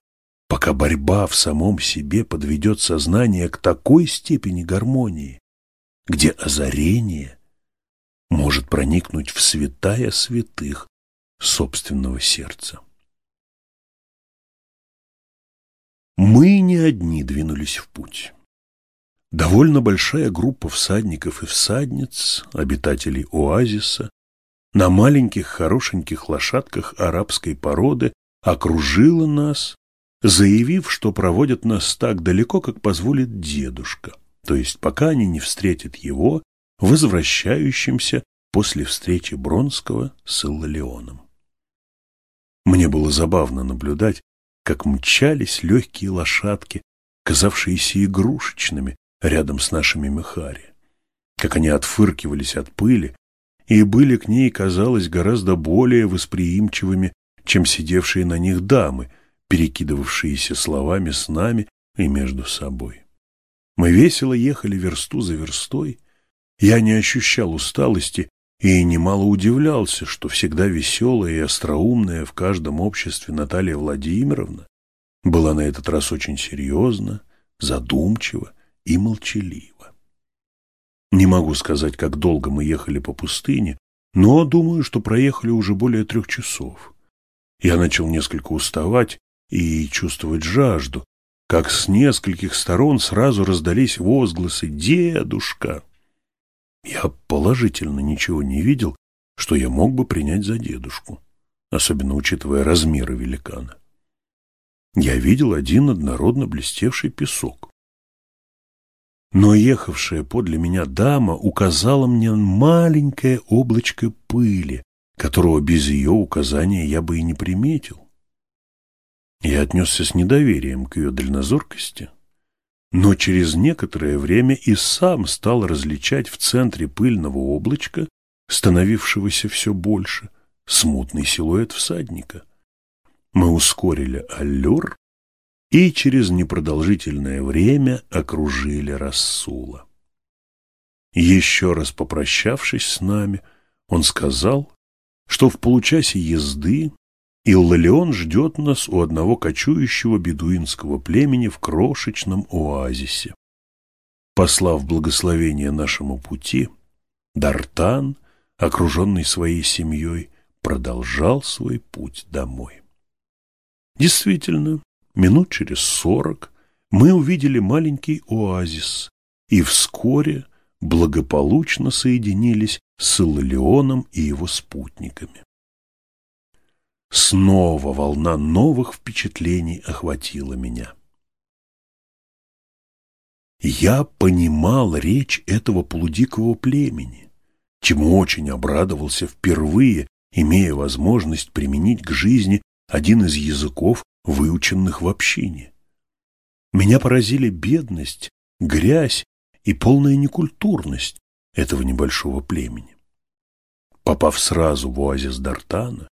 пока борьба в самом себе подведет сознание к такой степени гармонии, где озарение может проникнуть в святая святых собственного сердца. Мы не одни двинулись в путь. Довольно большая группа всадников и всадниц, обитателей оазиса, на маленьких хорошеньких лошадках арабской породы окружила нас, заявив, что проводят нас так далеко, как позволит дедушка, то есть пока они не встретят его, возвращающимся после встречи Бронского с Иллалионом. Мне было забавно наблюдать, как мчались легкие лошадки, казавшиеся игрушечными рядом с нашими мехари, как они отфыркивались от пыли и были к ней, казалось, гораздо более восприимчивыми, чем сидевшие на них дамы, перекидывавшиеся словами с нами и между собой. Мы весело ехали версту за верстой, я не ощущал усталости и немало удивлялся, что всегда веселая и остроумная в каждом обществе Наталья Владимировна была на этот раз очень серьезна, задумчива и молчалива. Не могу сказать, как долго мы ехали по пустыне, но думаю, что проехали уже более трех часов. Я начал несколько уставать и чувствовать жажду, как с нескольких сторон сразу раздались возгласы «Дедушка!». Я положительно ничего не видел, что я мог бы принять за дедушку, особенно учитывая размеры великана. Я видел один однородно блестевший песок. Но ехавшая подле меня дама указала мне маленькое облачко пыли, которого без ее указания я бы и не приметил. Я отнесся с недоверием к ее дальнозоркости, но через некоторое время и сам стал различать в центре пыльного облачка, становившегося все больше, смутный силуэт всадника. Мы ускорили аллюр и через непродолжительное время окружили Рассула. Еще раз попрощавшись с нами, он сказал, что в получасе езды Иллалион ждет нас у одного кочующего бедуинского племени в крошечном оазисе. Послав благословение нашему пути, Дартан, окруженный своей семьей, продолжал свой путь домой. Действительно, минут через сорок мы увидели маленький оазис и вскоре благополучно соединились с Иллалионом и его спутниками. Снова волна новых впечатлений охватила меня. Я понимал речь этого полудикого племени, чему очень обрадовался впервые, имея возможность применить к жизни один из языков, выученных в общине. Меня поразили бедность, грязь и полная некультурность этого небольшого племени. Попав сразу в оазис Дартана,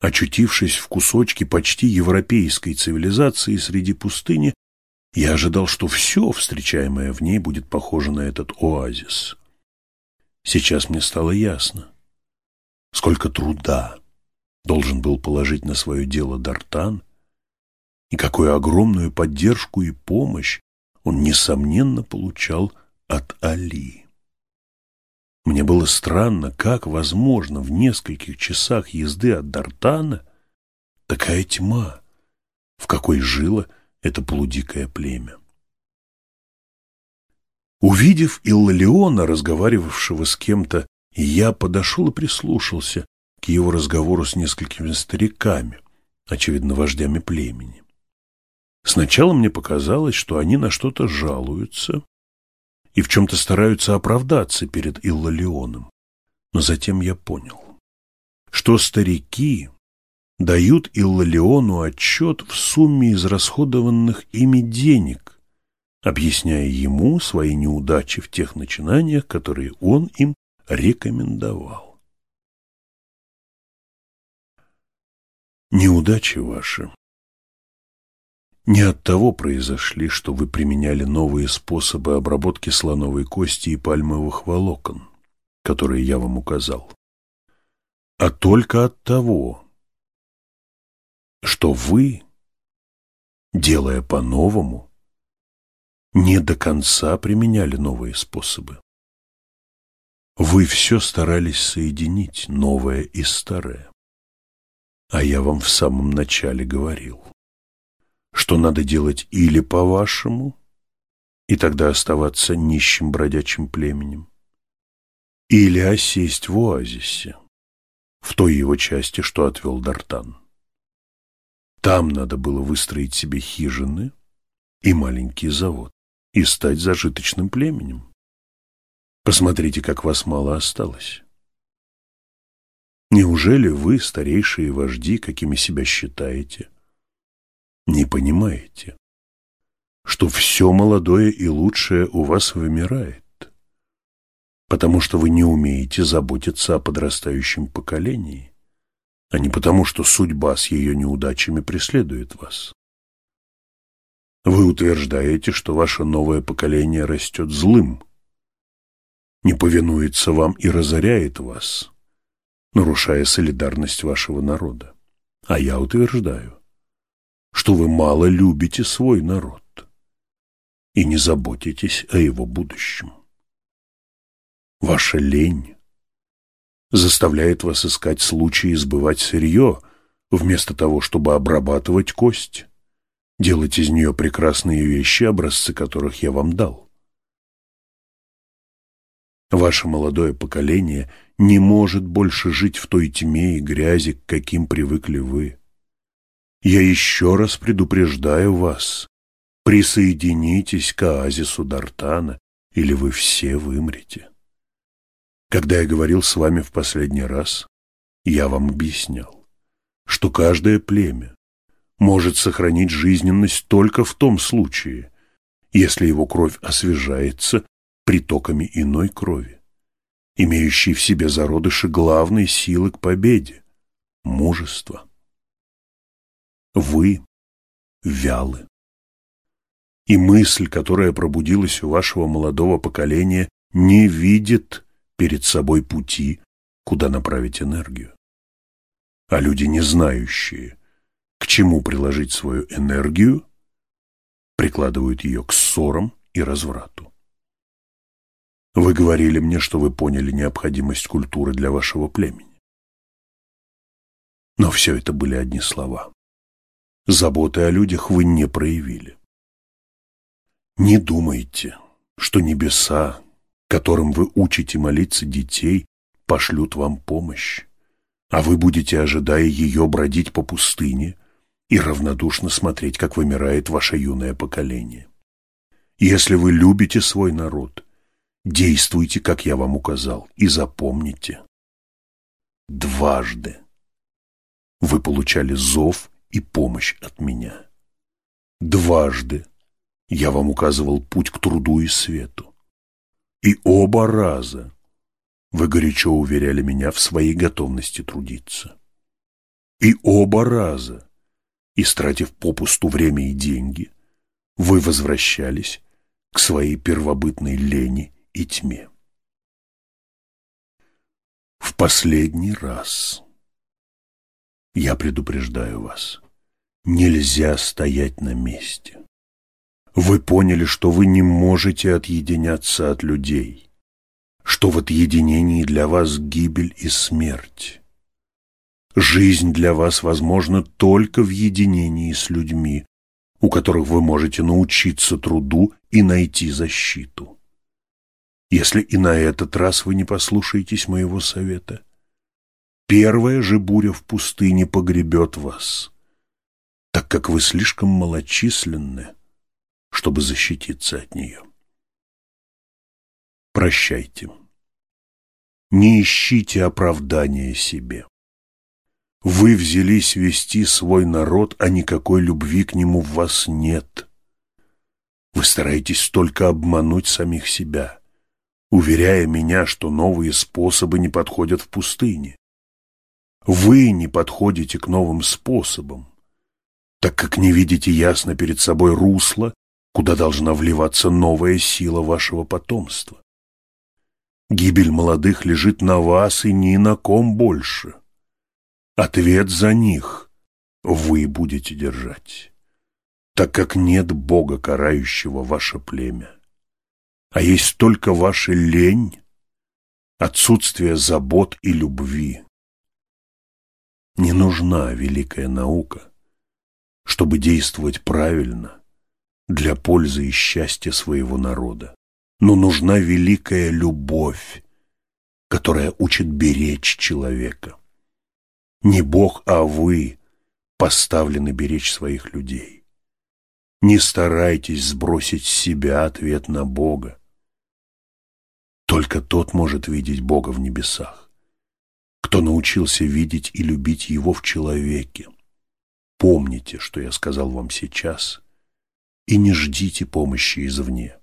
очутившись в кусочке почти европейской цивилизации среди пустыни, я ожидал, что все, встречаемое в ней, будет похоже на этот оазис. Сейчас мне стало ясно, сколько труда должен был положить на свое дело Дартан, и какую огромную поддержку и помощь он, несомненно, получал от Али. Мне было странно, как возможно в нескольких часах езды от Дартана такая тьма, в какой жило это полудикое племя. Увидев Иллалиона, разговаривавшего с кем-то, я подошел и прислушался к его разговору с несколькими стариками, очевидно, вождями племени. Сначала мне показалось, что они на что-то жалуются и в чем-то стараются оправдаться перед Иллалионом. Но затем я понял, что старики дают Иллалиону отчет в сумме израсходованных ими денег, объясняя ему свои неудачи в тех начинаниях, которые он им рекомендовал. Неудачи ваши не от того произошли, что вы применяли новые способы обработки слоновой кости и пальмовых волокон, которые я вам указал, а только от того, что вы, делая по-новому, не до конца применяли новые способы. Вы все старались соединить новое и старое. А я вам в самом начале говорил, что надо делать или по-вашему, и тогда оставаться нищим бродячим племенем, или осесть в оазисе, в той его части, что отвел Дартан. Там надо было выстроить себе хижины и маленький завод и стать зажиточным племенем. Посмотрите, как вас мало осталось. Неужели вы, старейшие вожди, какими себя считаете, не понимаете, что все молодое и лучшее у вас вымирает, потому что вы не умеете заботиться о подрастающем поколении, а не потому, что судьба с ее неудачами преследует вас. Вы утверждаете, что ваше новое поколение растет злым, не повинуется вам и разоряет вас, нарушая солидарность вашего народа. А я утверждаю, что вы мало любите свой народ и не заботитесь о его будущем. Ваша лень заставляет вас искать случаи сбывать сырье, вместо того, чтобы обрабатывать кость, делать из нее прекрасные вещи, образцы которых я вам дал. Ваше молодое поколение не может больше жить в той тьме и грязи, к каким привыкли вы. Я еще раз предупреждаю вас, присоединитесь к оазису Дартана, или вы все вымрете. Когда я говорил с вами в последний раз, я вам объяснял, что каждое племя может сохранить жизненность только в том случае, если его кровь освежается притоками иной крови, имеющей в себе зародыши главной силы к победе – мужества. Вы вялы. И мысль, которая пробудилась у вашего молодого поколения, не видит перед собой пути, куда направить энергию. А люди, не знающие, к чему приложить свою энергию, прикладывают ее к ссорам и разврату. Вы говорили мне, что вы поняли необходимость культуры для вашего племени. Но все это были одни слова. Заботы о людях вы не проявили. Не думайте, что небеса, которым вы учите молиться детей, пошлют вам помощь. а вы будете, ожидая ее, бродить по пустыне и равнодушно смотреть, как вымирает ваше юное поколение. Если вы любите свой народ, действуйте, как я вам указал, и запомните. Дважды вы получали зов и помощь от меня. Дважды я вам указывал путь к труду и свету. И оба раза вы горячо уверяли меня в своей готовности трудиться. И оба раза, истратив попусту время и деньги, вы возвращались к своей первобытной лени и тьме. В последний раз я предупреждаю вас, нельзя стоять на месте. Вы поняли, что вы не можете отъединяться от людей – что в отъединении для вас гибель и смерть. Жизнь для вас возможна только в единении с людьми, у которых вы можете научиться труду и найти защиту. Если и на этот раз вы не послушаетесь моего совета, первая же буря в пустыне погребет вас, так как вы слишком малочисленны, чтобы защититься от нее. Прощайте. Не ищите оправдания себе. Вы взялись вести свой народ, а никакой любви к нему в вас нет. Вы стараетесь только обмануть самих себя, уверяя меня, что новые способы не подходят в пустыне. Вы не подходите к новым способам, так как не видите ясно перед собой русло, куда должна вливаться новая сила вашего потомства. Гибель молодых лежит на вас и ни на ком больше. Ответ за них вы будете держать, так как нет Бога, карающего ваше племя. А есть только ваша лень, отсутствие забот и любви. Не нужна великая наука, чтобы действовать правильно для пользы и счастья своего народа но нужна великая любовь, которая учит беречь человека. Не Бог, а вы поставлены беречь своих людей. Не старайтесь сбросить с себя ответ на Бога. Только тот может видеть Бога в небесах, кто научился видеть и любить Его в человеке. Помните, что я сказал вам сейчас, и не ждите помощи извне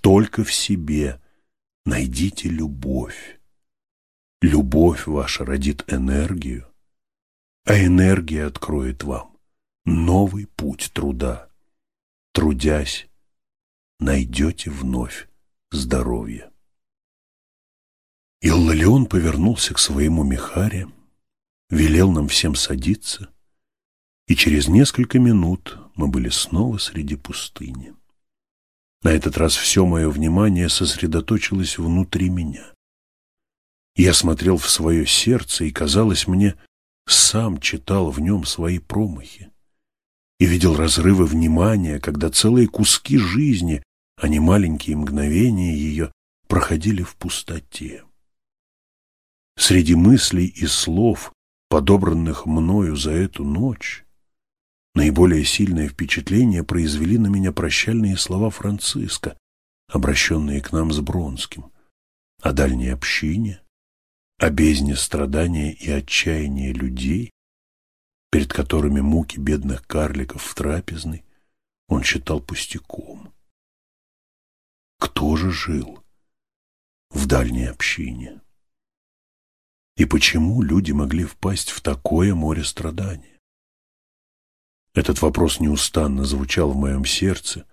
только в себе найдите любовь. Любовь ваша родит энергию, а энергия откроет вам новый путь труда. Трудясь, найдете вновь здоровье. Иллалион повернулся к своему Михаре, велел нам всем садиться, и через несколько минут мы были снова среди пустыни. На этот раз все мое внимание сосредоточилось внутри меня. Я смотрел в свое сердце и, казалось мне, сам читал в нем свои промахи и видел разрывы внимания, когда целые куски жизни, а не маленькие мгновения ее, проходили в пустоте. Среди мыслей и слов, подобранных мною за эту ночь, Наиболее сильное впечатление произвели на меня прощальные слова Франциска, обращенные к нам с Бронским, о дальней общине, о бездне страдания и отчаяния людей, перед которыми муки бедных карликов в трапезной он считал пустяком. Кто же жил в дальней общине? И почему люди могли впасть в такое море страданий? Этот вопрос неустанно звучал в моем сердце.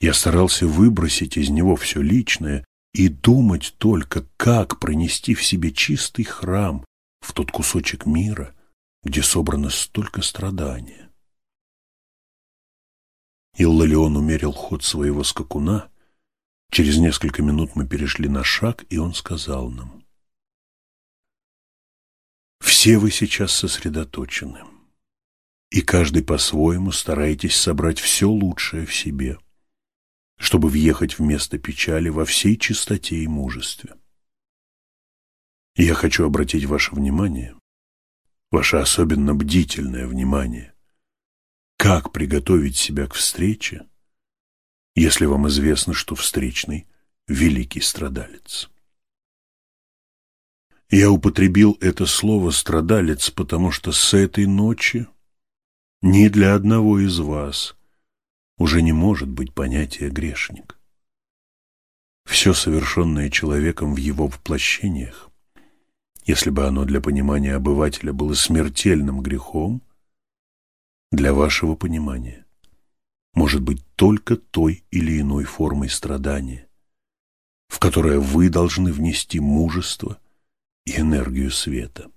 Я старался выбросить из него все личное и думать только, как пронести в себе чистый храм в тот кусочек мира, где собрано столько страдания. Иллалион умерил ход своего скакуна. Через несколько минут мы перешли на шаг, и он сказал нам. «Все вы сейчас сосредоточены и каждый по-своему стараетесь собрать все лучшее в себе, чтобы въехать в место печали во всей чистоте и мужестве. Я хочу обратить ваше внимание ваше особенно бдительное внимание. Как приготовить себя к встрече, если вам известно, что встречный – великий страдалец? Я употребил это слово «страдалец», потому что с этой ночи ни для одного из вас уже не может быть понятия «грешник». Все совершенное человеком в его воплощениях, если бы оно для понимания обывателя было смертельным грехом, для вашего понимания может быть только той или иной формой страдания, в которое вы должны внести мужество и энергию света.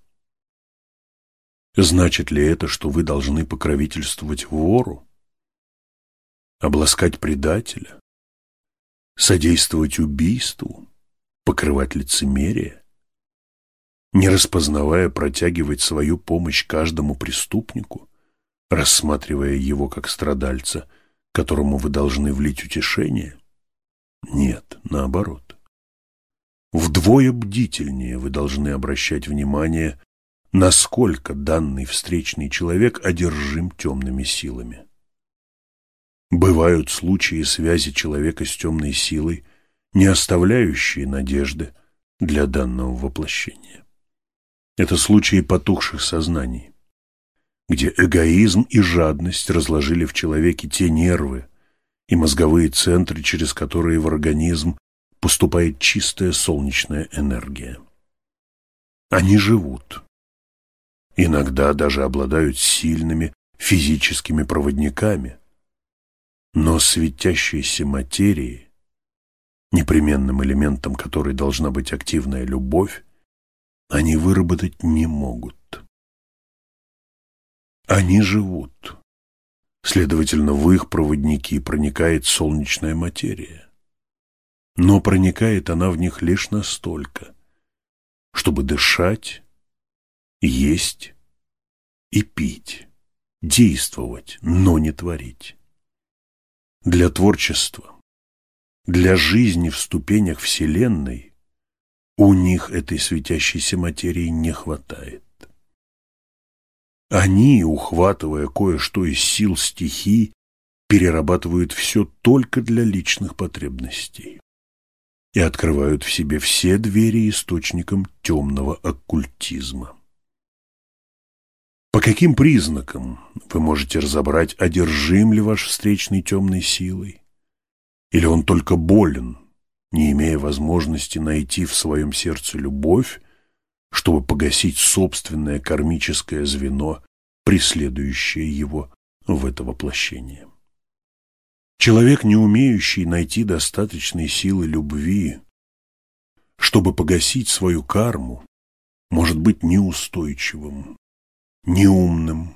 Значит ли это, что вы должны покровительствовать вору, обласкать предателя, содействовать убийству, покрывать лицемерие, не распознавая протягивать свою помощь каждому преступнику, рассматривая его как страдальца, которому вы должны влить утешение? Нет, наоборот. Вдвое бдительнее вы должны обращать внимание, насколько данный встречный человек одержим темными силами. Бывают случаи связи человека с темной силой, не оставляющие надежды для данного воплощения. Это случаи потухших сознаний, где эгоизм и жадность разложили в человеке те нервы и мозговые центры, через которые в организм поступает чистая солнечная энергия. Они живут. Иногда даже обладают сильными физическими проводниками. Но светящейся материи, непременным элементом которой должна быть активная любовь, они выработать не могут. Они живут. Следовательно, в их проводники проникает солнечная материя но проникает она в них лишь настолько, чтобы дышать, есть и пить, действовать, но не творить. Для творчества, для жизни в ступенях Вселенной у них этой светящейся материи не хватает. Они, ухватывая кое-что из сил стихий, перерабатывают все только для личных потребностей и открывают в себе все двери источникам темного оккультизма. По каким признакам вы можете разобрать, одержим ли ваш встречный темной силой? Или он только болен, не имея возможности найти в своем сердце любовь, чтобы погасить собственное кармическое звено, преследующее его в это воплощение? Человек, не умеющий найти достаточной силы любви, чтобы погасить свою карму, может быть неустойчивым, неумным,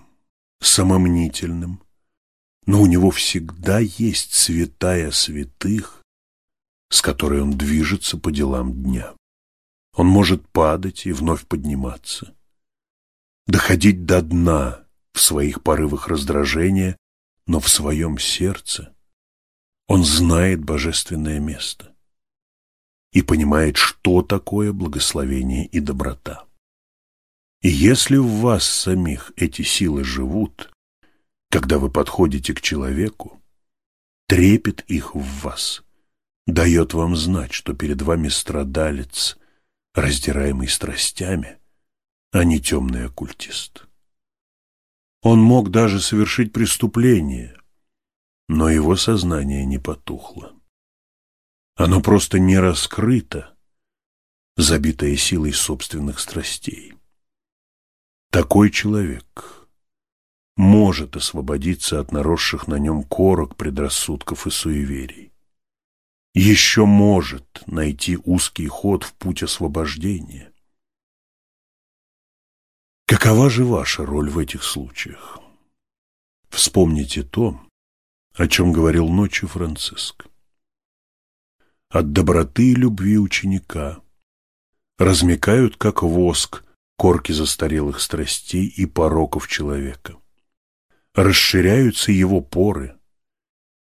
самомнительным, но у него всегда есть святая святых, с которой он движется по делам дня. Он может падать и вновь подниматься, доходить до дна в своих порывах раздражения, но в своем сердце он знает божественное место и понимает, что такое благословение и доброта. И если в вас самих эти силы живут, когда вы подходите к человеку, трепет их в вас дает вам знать, что перед вами страдалец, раздираемый страстями, а не темный оккультист. Он мог даже совершить преступление, но его сознание не потухло. Оно просто не раскрыто, забитое силой собственных страстей. Такой человек может освободиться от наросших на нем корок предрассудков и суеверий. Еще может найти узкий ход в путь освобождения. Какова же ваша роль в этих случаях? Вспомните то, о чем говорил ночью Франциск. От доброты и любви ученика размекают, как воск, корки застарелых страстей и пороков человека. Расширяются его поры,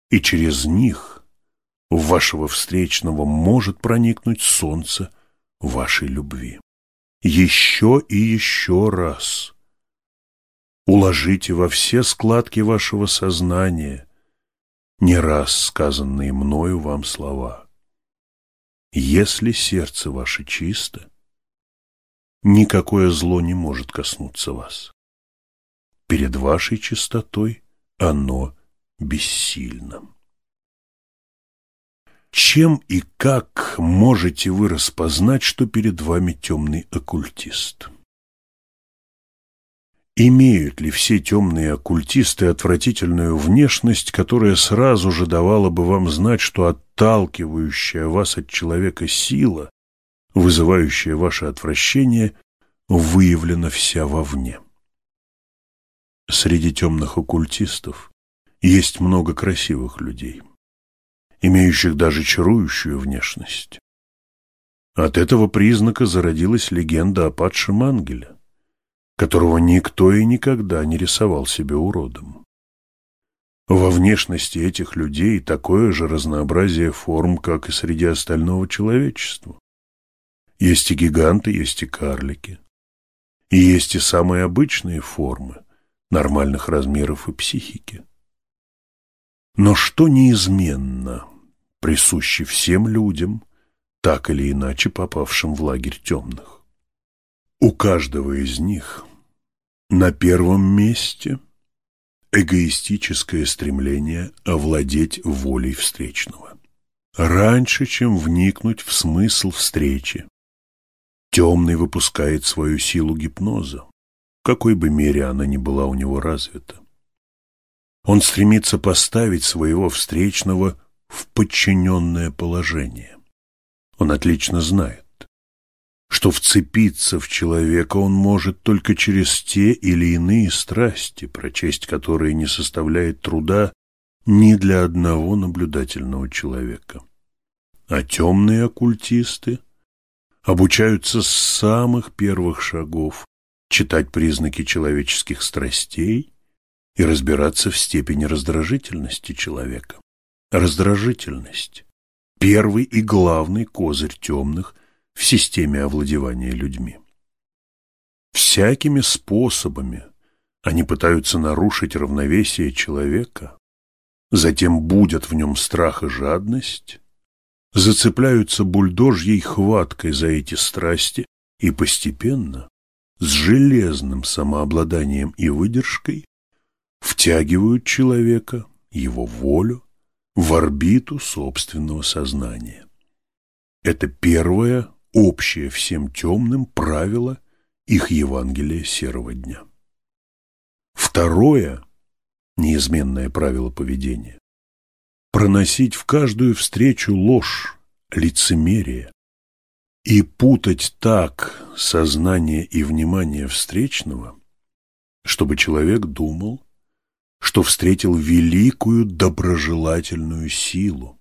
и через них в вашего встречного может проникнуть солнце вашей любви. Еще и еще раз уложите во все складки вашего сознания не раз сказанные мною вам слова. Если сердце ваше чисто, никакое зло не может коснуться вас. Перед вашей чистотой оно бессильно. Чем и как можете вы распознать, что перед вами темный оккультист? Имеют ли все темные оккультисты отвратительную внешность, которая сразу же давала бы вам знать, что отталкивающая вас от человека сила, вызывающая ваше отвращение, выявлена вся вовне? Среди темных оккультистов есть много красивых людей, имеющих даже чарующую внешность. От этого признака зародилась легенда о падшем ангеле которого никто и никогда не рисовал себе уродом. Во внешности этих людей такое же разнообразие форм, как и среди остального человечества. Есть и гиганты, есть и карлики. И есть и самые обычные формы, нормальных размеров и психики. Но что неизменно присуще всем людям, так или иначе попавшим в лагерь темных? У каждого из них на первом месте эгоистическое стремление овладеть волей встречного. Раньше, чем вникнуть в смысл встречи, темный выпускает свою силу гипноза, в какой бы мере она ни была у него развита. Он стремится поставить своего встречного в подчиненное положение. Он отлично знает, что вцепиться в человека он может только через те или иные страсти, прочесть которые не составляет труда ни для одного наблюдательного человека. А темные оккультисты обучаются с самых первых шагов читать признаки человеческих страстей и разбираться в степени раздражительности человека. Раздражительность – первый и главный козырь темных в системе овладевания людьми. Всякими способами они пытаются нарушить равновесие человека, затем будят в нем страх и жадность, зацепляются бульдожьей хваткой за эти страсти и постепенно, с железным самообладанием и выдержкой, втягивают человека, его волю, в орбиту собственного сознания. Это первое общее всем темным правило их Евангелия серого дня. Второе неизменное правило поведения – проносить в каждую встречу ложь, лицемерие и путать так сознание и внимание встречного, чтобы человек думал, что встретил великую доброжелательную силу,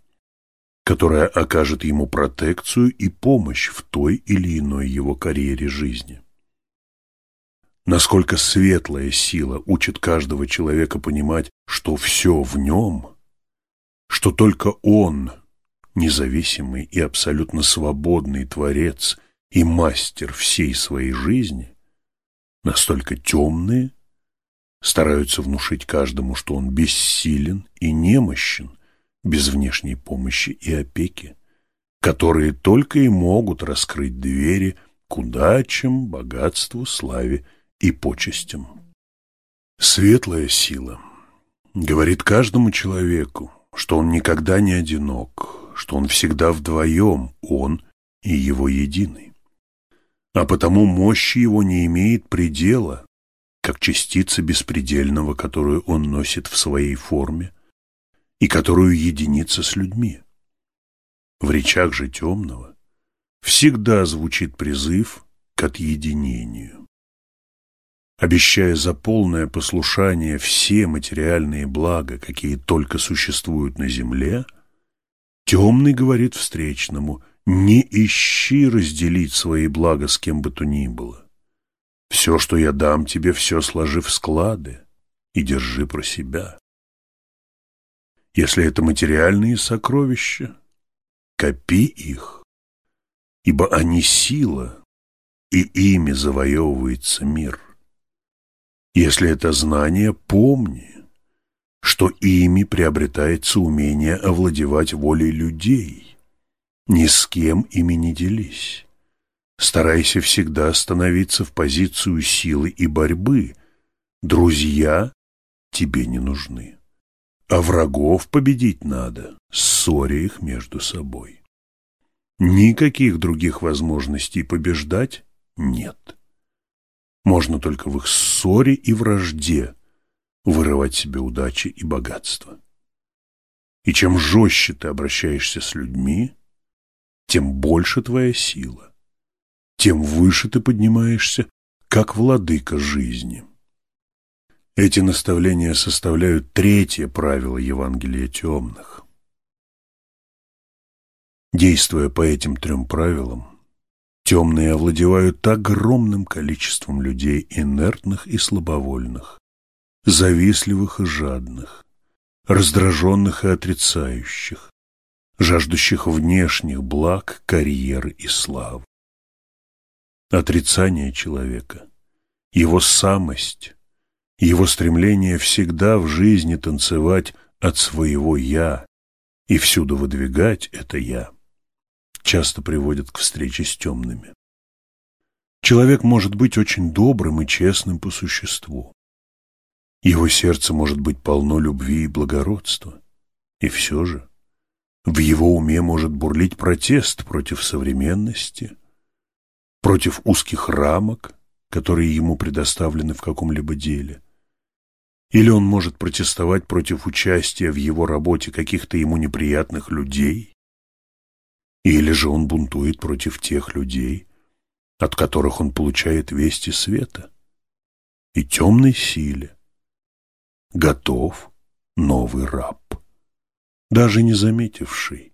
которая окажет ему протекцию и помощь в той или иной его карьере жизни. Насколько светлая сила учит каждого человека понимать, что все в нем, что только он, независимый и абсолютно свободный творец и мастер всей своей жизни, настолько темные, стараются внушить каждому, что он бессилен и немощен, без внешней помощи и опеки, которые только и могут раскрыть двери к удачам, богатству, славе и почестям. Светлая сила говорит каждому человеку, что он никогда не одинок, что он всегда вдвоем, он и его единый. А потому мощи его не имеет предела, как частица беспредельного, которую он носит в своей форме, и которую единится с людьми. В речах же темного всегда звучит призыв к отъединению. Обещая за полное послушание все материальные блага, какие только существуют на земле, темный говорит встречному «Не ищи разделить свои блага с кем бы то ни было. Все, что я дам тебе, все сложи в склады и держи про себя». Если это материальные сокровища, копи их, ибо они сила, и ими завоевывается мир. Если это знание, помни, что ими приобретается умение овладевать волей людей. Ни с кем ими не делись. Старайся всегда становиться в позицию силы и борьбы. Друзья тебе не нужны. А врагов победить надо, ссоря их между собой. Никаких других возможностей побеждать нет. Можно только в их ссоре и вражде вырывать себе удачи и богатство. И чем жестче ты обращаешься с людьми, тем больше твоя сила тем выше ты поднимаешься, как владыка жизни. Эти наставления составляют третье правило Евангелия темных. Действуя по этим трем правилам, темные овладевают огромным количеством людей инертных и слабовольных, завистливых и жадных, раздраженных и отрицающих, жаждущих внешних благ, карьеры и славы отрицание человека, его самость, его стремление всегда в жизни танцевать от своего «я» и всюду выдвигать это «я», часто приводит к встрече с темными. Человек может быть очень добрым и честным по существу. Его сердце может быть полно любви и благородства. И все же в его уме может бурлить протест против современности, против узких рамок, которые ему предоставлены в каком-либо деле. Или он может протестовать против участия в его работе каких-то ему неприятных людей. Или же он бунтует против тех людей, от которых он получает вести света. И темной силе готов новый раб, даже не заметивший,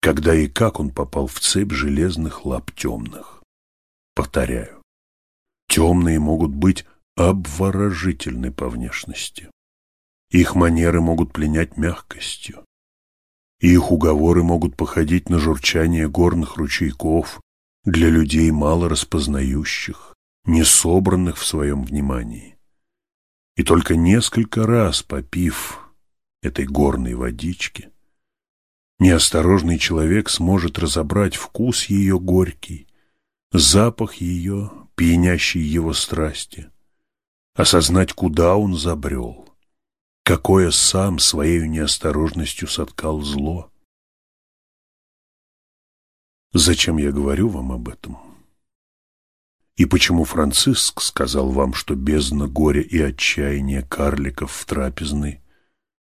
когда и как он попал в цепь железных лап темных. Повторяю, темные могут быть обворожительны по внешности. Их манеры могут пленять мягкостью. Их уговоры могут походить на журчание горных ручейков для людей мало распознающих, не собранных в своем внимании. И только несколько раз попив этой горной водички, неосторожный человек сможет разобрать вкус ее горький запах ее, пьянящий его страсти, осознать, куда он забрел, какое сам своей неосторожностью соткал зло. Зачем я говорю вам об этом? И почему Франциск сказал вам, что бездна горя и отчаяния карликов в трапезной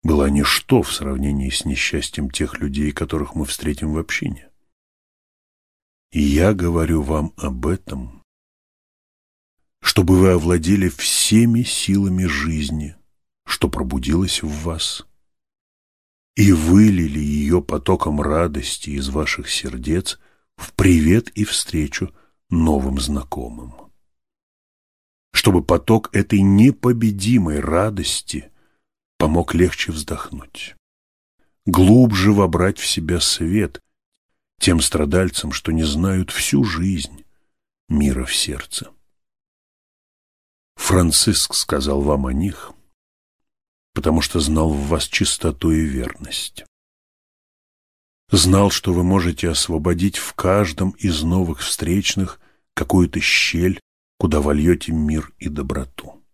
была ничто в сравнении с несчастьем тех людей, которых мы встретим в общине? И я говорю вам об этом, чтобы вы овладели всеми силами жизни, что пробудилось в вас, и вылили ее потоком радости из ваших сердец в привет и встречу новым знакомым. Чтобы поток этой непобедимой радости помог легче вздохнуть, глубже вобрать в себя свет тем страдальцам, что не знают всю жизнь мира в сердце. Франциск сказал вам о них, потому что знал в вас чистоту и верность. Знал, что вы можете освободить в каждом из новых встречных какую-то щель, куда вольете мир и доброту.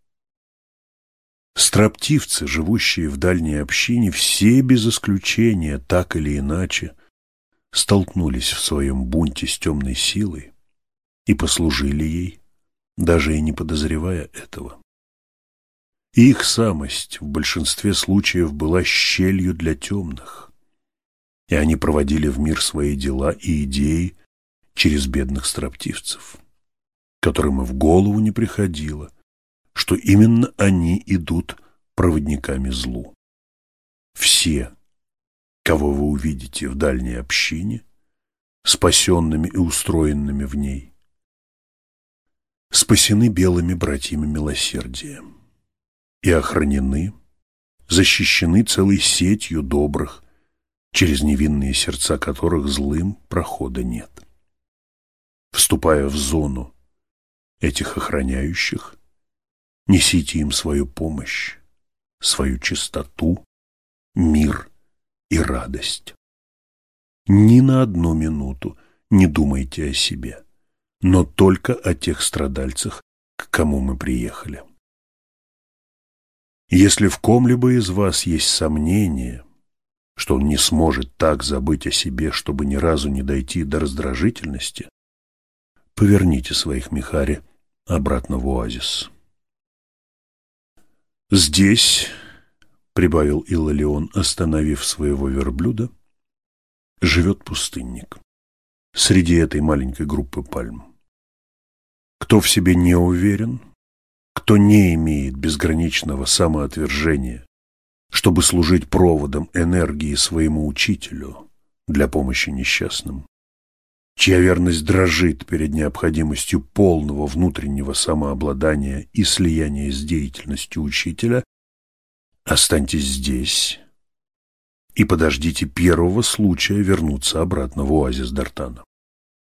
Строптивцы, живущие в дальней общине, все без исключения, так или иначе, столкнулись в своем бунте с темной силой и послужили ей, даже и не подозревая этого. Их самость в большинстве случаев была щелью для темных, и они проводили в мир свои дела и идеи через бедных строптивцев, которым и в голову не приходило, что именно они идут проводниками злу. Все, кого вы увидите в дальней общине, спасенными и устроенными в ней, спасены белыми братьями милосердия и охранены, защищены целой сетью добрых, через невинные сердца которых злым прохода нет. Вступая в зону этих охраняющих, Несите им свою помощь, свою чистоту, мир и радость. Ни на одну минуту не думайте о себе, но только о тех страдальцах, к кому мы приехали. Если в ком-либо из вас есть сомнение, что он не сможет так забыть о себе, чтобы ни разу не дойти до раздражительности, поверните своих Михари обратно в оазис. Здесь, — прибавил Иллалион, остановив своего верблюда, — живет пустынник среди этой маленькой группы пальм. Кто в себе не уверен, кто не имеет безграничного самоотвержения, чтобы служить проводом энергии своему учителю для помощи несчастным, чья верность дрожит перед необходимостью полного внутреннего самообладания и слияния с деятельностью учителя, останьтесь здесь и подождите первого случая вернуться обратно в оазис Дартана.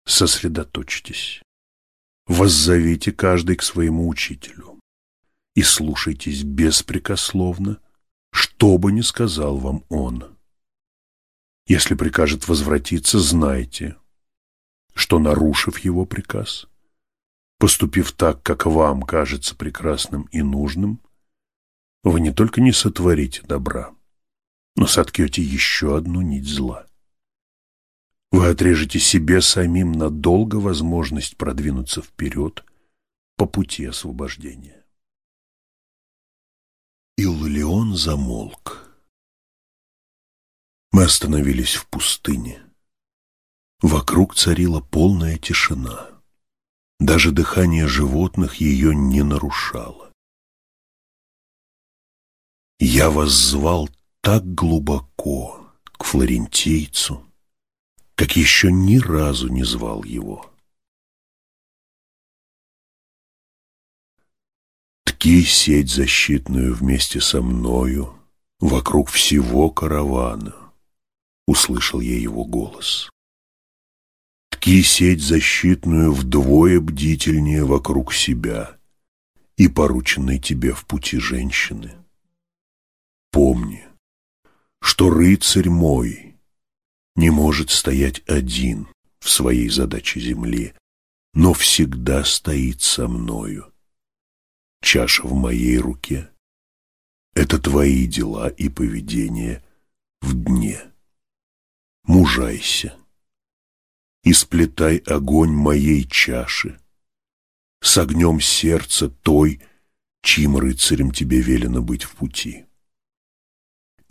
Сосредоточьтесь. Воззовите каждый к своему учителю и слушайтесь беспрекословно, что бы ни сказал вам он. Если прикажет возвратиться, знайте, что, нарушив его приказ, поступив так, как вам кажется прекрасным и нужным, вы не только не сотворите добра, но соткете еще одну нить зла. Вы отрежете себе самим надолго возможность продвинуться вперед по пути освобождения. Иллион замолк. Мы остановились в пустыне. Вокруг царила полная тишина. Даже дыхание животных ее не нарушало. Я вас звал так глубоко к флорентийцу, как еще ни разу не звал его. Тки сеть защитную вместе со мною вокруг всего каравана, услышал я его голос. Тки сеть защитную вдвое бдительнее вокруг себя и порученной тебе в пути женщины. Помни, что рыцарь мой — не может стоять один в своей задаче земли, но всегда стоит со мною. Чаша в моей руке — это твои дела и поведение в дне. Мужайся и сплетай огонь моей чаши с огнем сердца той, чьим рыцарем тебе велено быть в пути.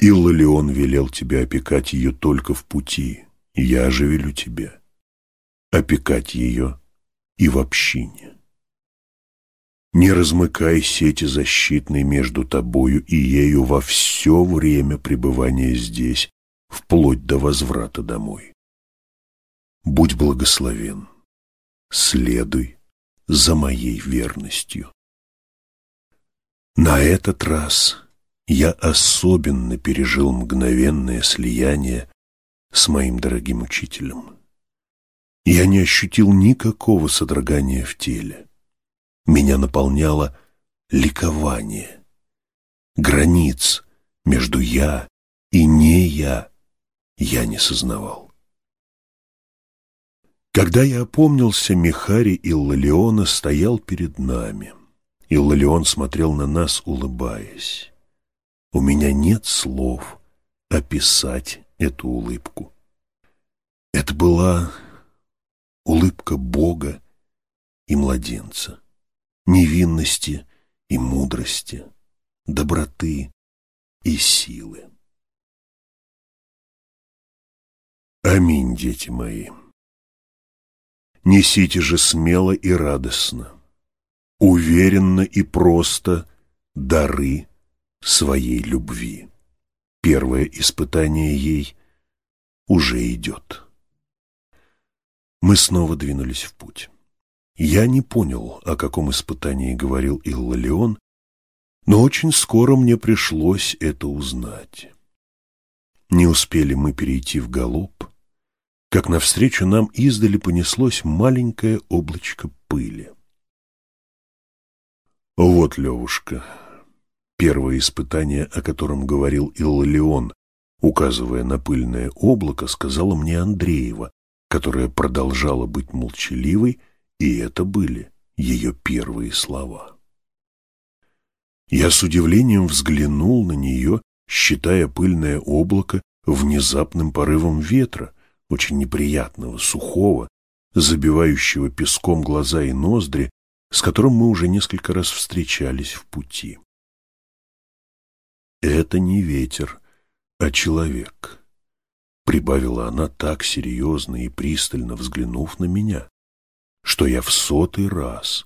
Иллалион велел тебе опекать ее только в пути, я же велю тебе опекать ее и в общине. Не размыкай сети защитной между тобою и ею во все время пребывания здесь, вплоть до возврата домой. Будь благословен, следуй за моей верностью. На этот раз я особенно пережил мгновенное слияние с моим дорогим учителем. Я не ощутил никакого содрогания в теле. Меня наполняло ликование. Границ между «я» и «не я» я не сознавал. Когда я опомнился, Михари Иллалиона стоял перед нами. Иллалион смотрел на нас, улыбаясь. У меня нет слов описать эту улыбку. Это была улыбка Бога и младенца, невинности и мудрости, доброты и силы. Аминь, дети мои. Несите же смело и радостно, уверенно и просто дары своей любви. Первое испытание ей уже идет. Мы снова двинулись в путь. Я не понял, о каком испытании говорил Иллалион, но очень скоро мне пришлось это узнать. Не успели мы перейти в галоп, как навстречу нам издали понеслось маленькое облачко пыли. Вот, Левушка, первое испытание, о котором говорил Иллион, указывая на пыльное облако, сказала мне Андреева, которая продолжала быть молчаливой, и это были ее первые слова. Я с удивлением взглянул на нее, считая пыльное облако внезапным порывом ветра, очень неприятного, сухого, забивающего песком глаза и ноздри, с которым мы уже несколько раз встречались в пути. «Это не ветер, а человек», — прибавила она так серьезно и пристально взглянув на меня, что я в сотый раз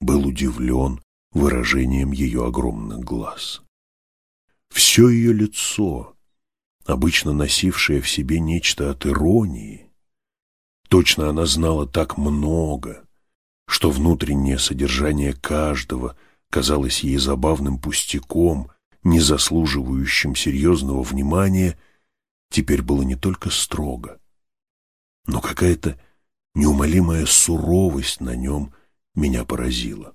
был удивлен выражением ее огромных глаз. Все ее лицо, обычно носившее в себе нечто от иронии, точно она знала так много, что внутреннее содержание каждого казалось ей забавным пустяком, не заслуживающим серьезного внимания, теперь было не только строго, но какая-то неумолимая суровость на нем меня поразила.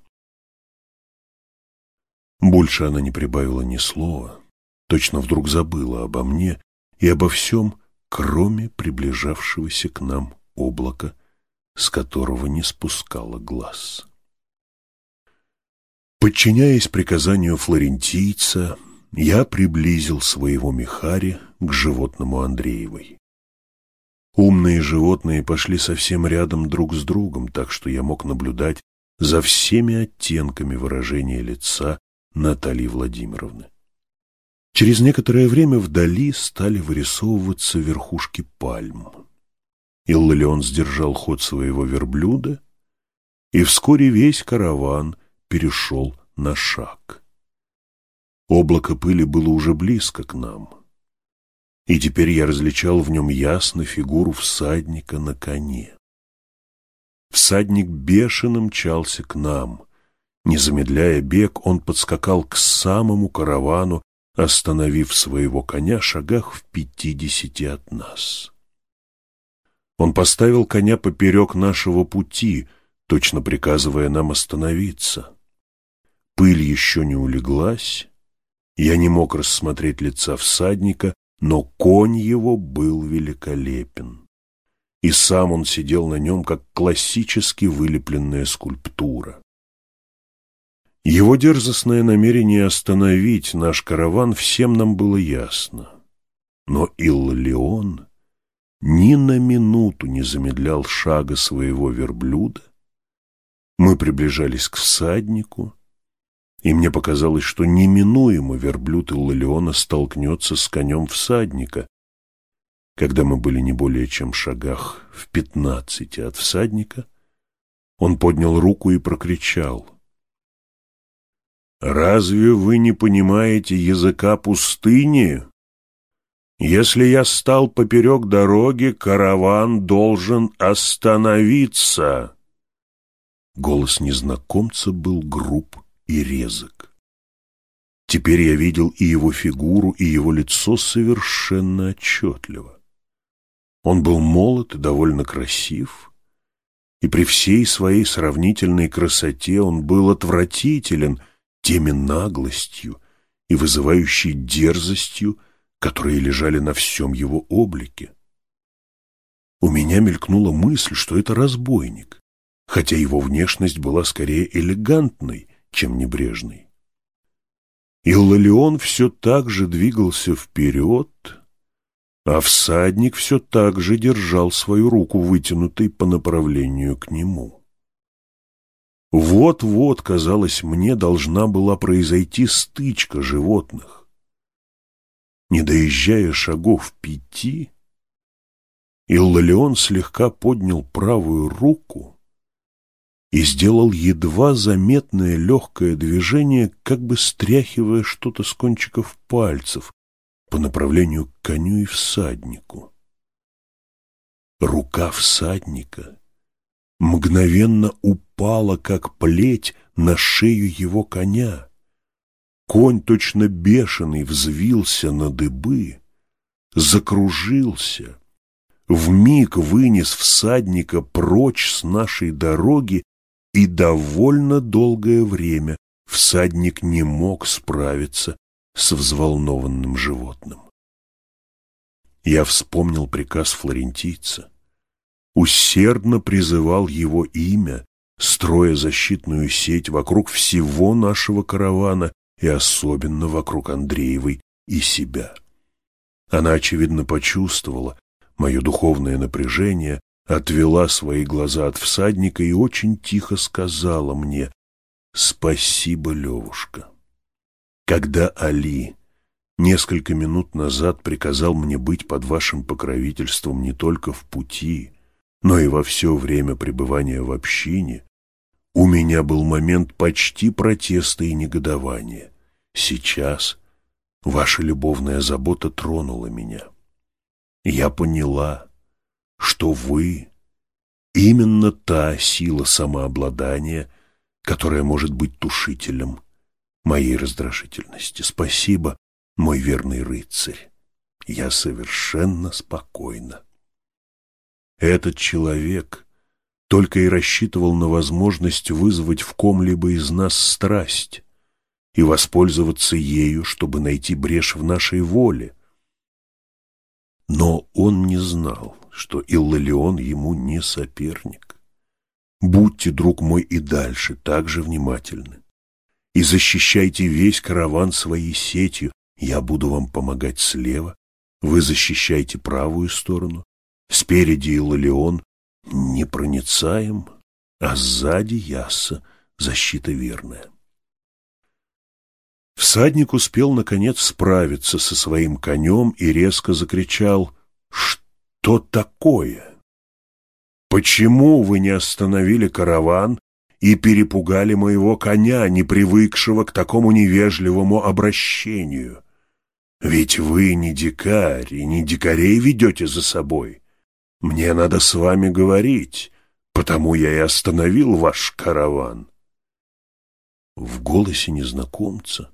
Больше она не прибавила ни слова, точно вдруг забыла обо мне и обо всем, кроме приближавшегося к нам облака, с которого не спускала глаз. Подчиняясь приказанию флорентийца, я приблизил своего Михари к животному Андреевой. Умные животные пошли совсем рядом друг с другом, так что я мог наблюдать за всеми оттенками выражения лица Натальи Владимировны. Через некоторое время вдали стали вырисовываться верхушки пальм. Иллион сдержал ход своего верблюда, и вскоре весь караван перешел на шаг. Облако пыли было уже близко к нам, и теперь я различал в нем ясно фигуру всадника на коне. Всадник бешено мчался к нам, не замедляя бег, он подскакал к самому каравану, остановив своего коня шагах в пятидесяти от нас. Он поставил коня поперек нашего пути, точно приказывая нам остановиться. Пыль еще не улеглась, я не мог рассмотреть лица всадника, но конь его был великолепен. И сам он сидел на нем, как классически вылепленная скульптура. Его дерзостное намерение остановить наш караван всем нам было ясно. Но Иллион ни на минуту не замедлял шага своего верблюда. Мы приближались к всаднику, и мне показалось, что неминуемо верблюд Иллиона столкнется с конем всадника. Когда мы были не более чем в шагах в пятнадцати от всадника, он поднял руку и прокричал — Разве вы не понимаете языка пустыни? Если я стал поперек дороги, караван должен остановиться. Голос незнакомца был груб и резок. Теперь я видел и его фигуру, и его лицо совершенно отчетливо. Он был молод и довольно красив, и при всей своей сравнительной красоте он был отвратителен — теми наглостью и вызывающей дерзостью, которые лежали на всем его облике. У меня мелькнула мысль, что это разбойник, хотя его внешность была скорее элегантной, чем небрежной. Иллалион все так же двигался вперед, а всадник все так же держал свою руку вытянутой по направлению к нему. Вот-вот, казалось мне, должна была произойти стычка животных. Не доезжая шагов пяти, Иллалион слегка поднял правую руку и сделал едва заметное легкое движение, как бы стряхивая что-то с кончиков пальцев по направлению к коню и всаднику. Рука всадника мгновенно упала, как плеть, на шею его коня. Конь, точно бешеный, взвился на дыбы, закружился, вмиг вынес всадника прочь с нашей дороги и довольно долгое время всадник не мог справиться с взволнованным животным. Я вспомнил приказ флорентийца, усердно призывал его имя, строя защитную сеть вокруг всего нашего каравана и особенно вокруг Андреевой и себя. Она, очевидно, почувствовала мое духовное напряжение, отвела свои глаза от всадника и очень тихо сказала мне «Спасибо, Левушка». Когда Али несколько минут назад приказал мне быть под вашим покровительством не только в пути, но и во все время пребывания в общине, у меня был момент почти протеста и негодования. Сейчас ваша любовная забота тронула меня. Я поняла, что вы именно та сила самообладания, которая может быть тушителем моей раздражительности. Спасибо, мой верный рыцарь. Я совершенно спокойна. Этот человек только и рассчитывал на возможность вызвать в ком-либо из нас страсть и воспользоваться ею, чтобы найти брешь в нашей воле. Но он не знал, что Иллалион ему не соперник. Будьте, друг мой, и дальше так же внимательны. И защищайте весь караван своей сетью. Я буду вам помогать слева, вы защищайте правую сторону. Спереди Иллалион непроницаем, а сзади Ясса защита верная. Всадник успел, наконец, справиться со своим конем и резко закричал «Что такое? Почему вы не остановили караван и перепугали моего коня, не привыкшего к такому невежливому обращению? Ведь вы не дикарь и не дикарей ведете за собой. Мне надо с вами говорить, потому я и остановил ваш караван». В голосе незнакомца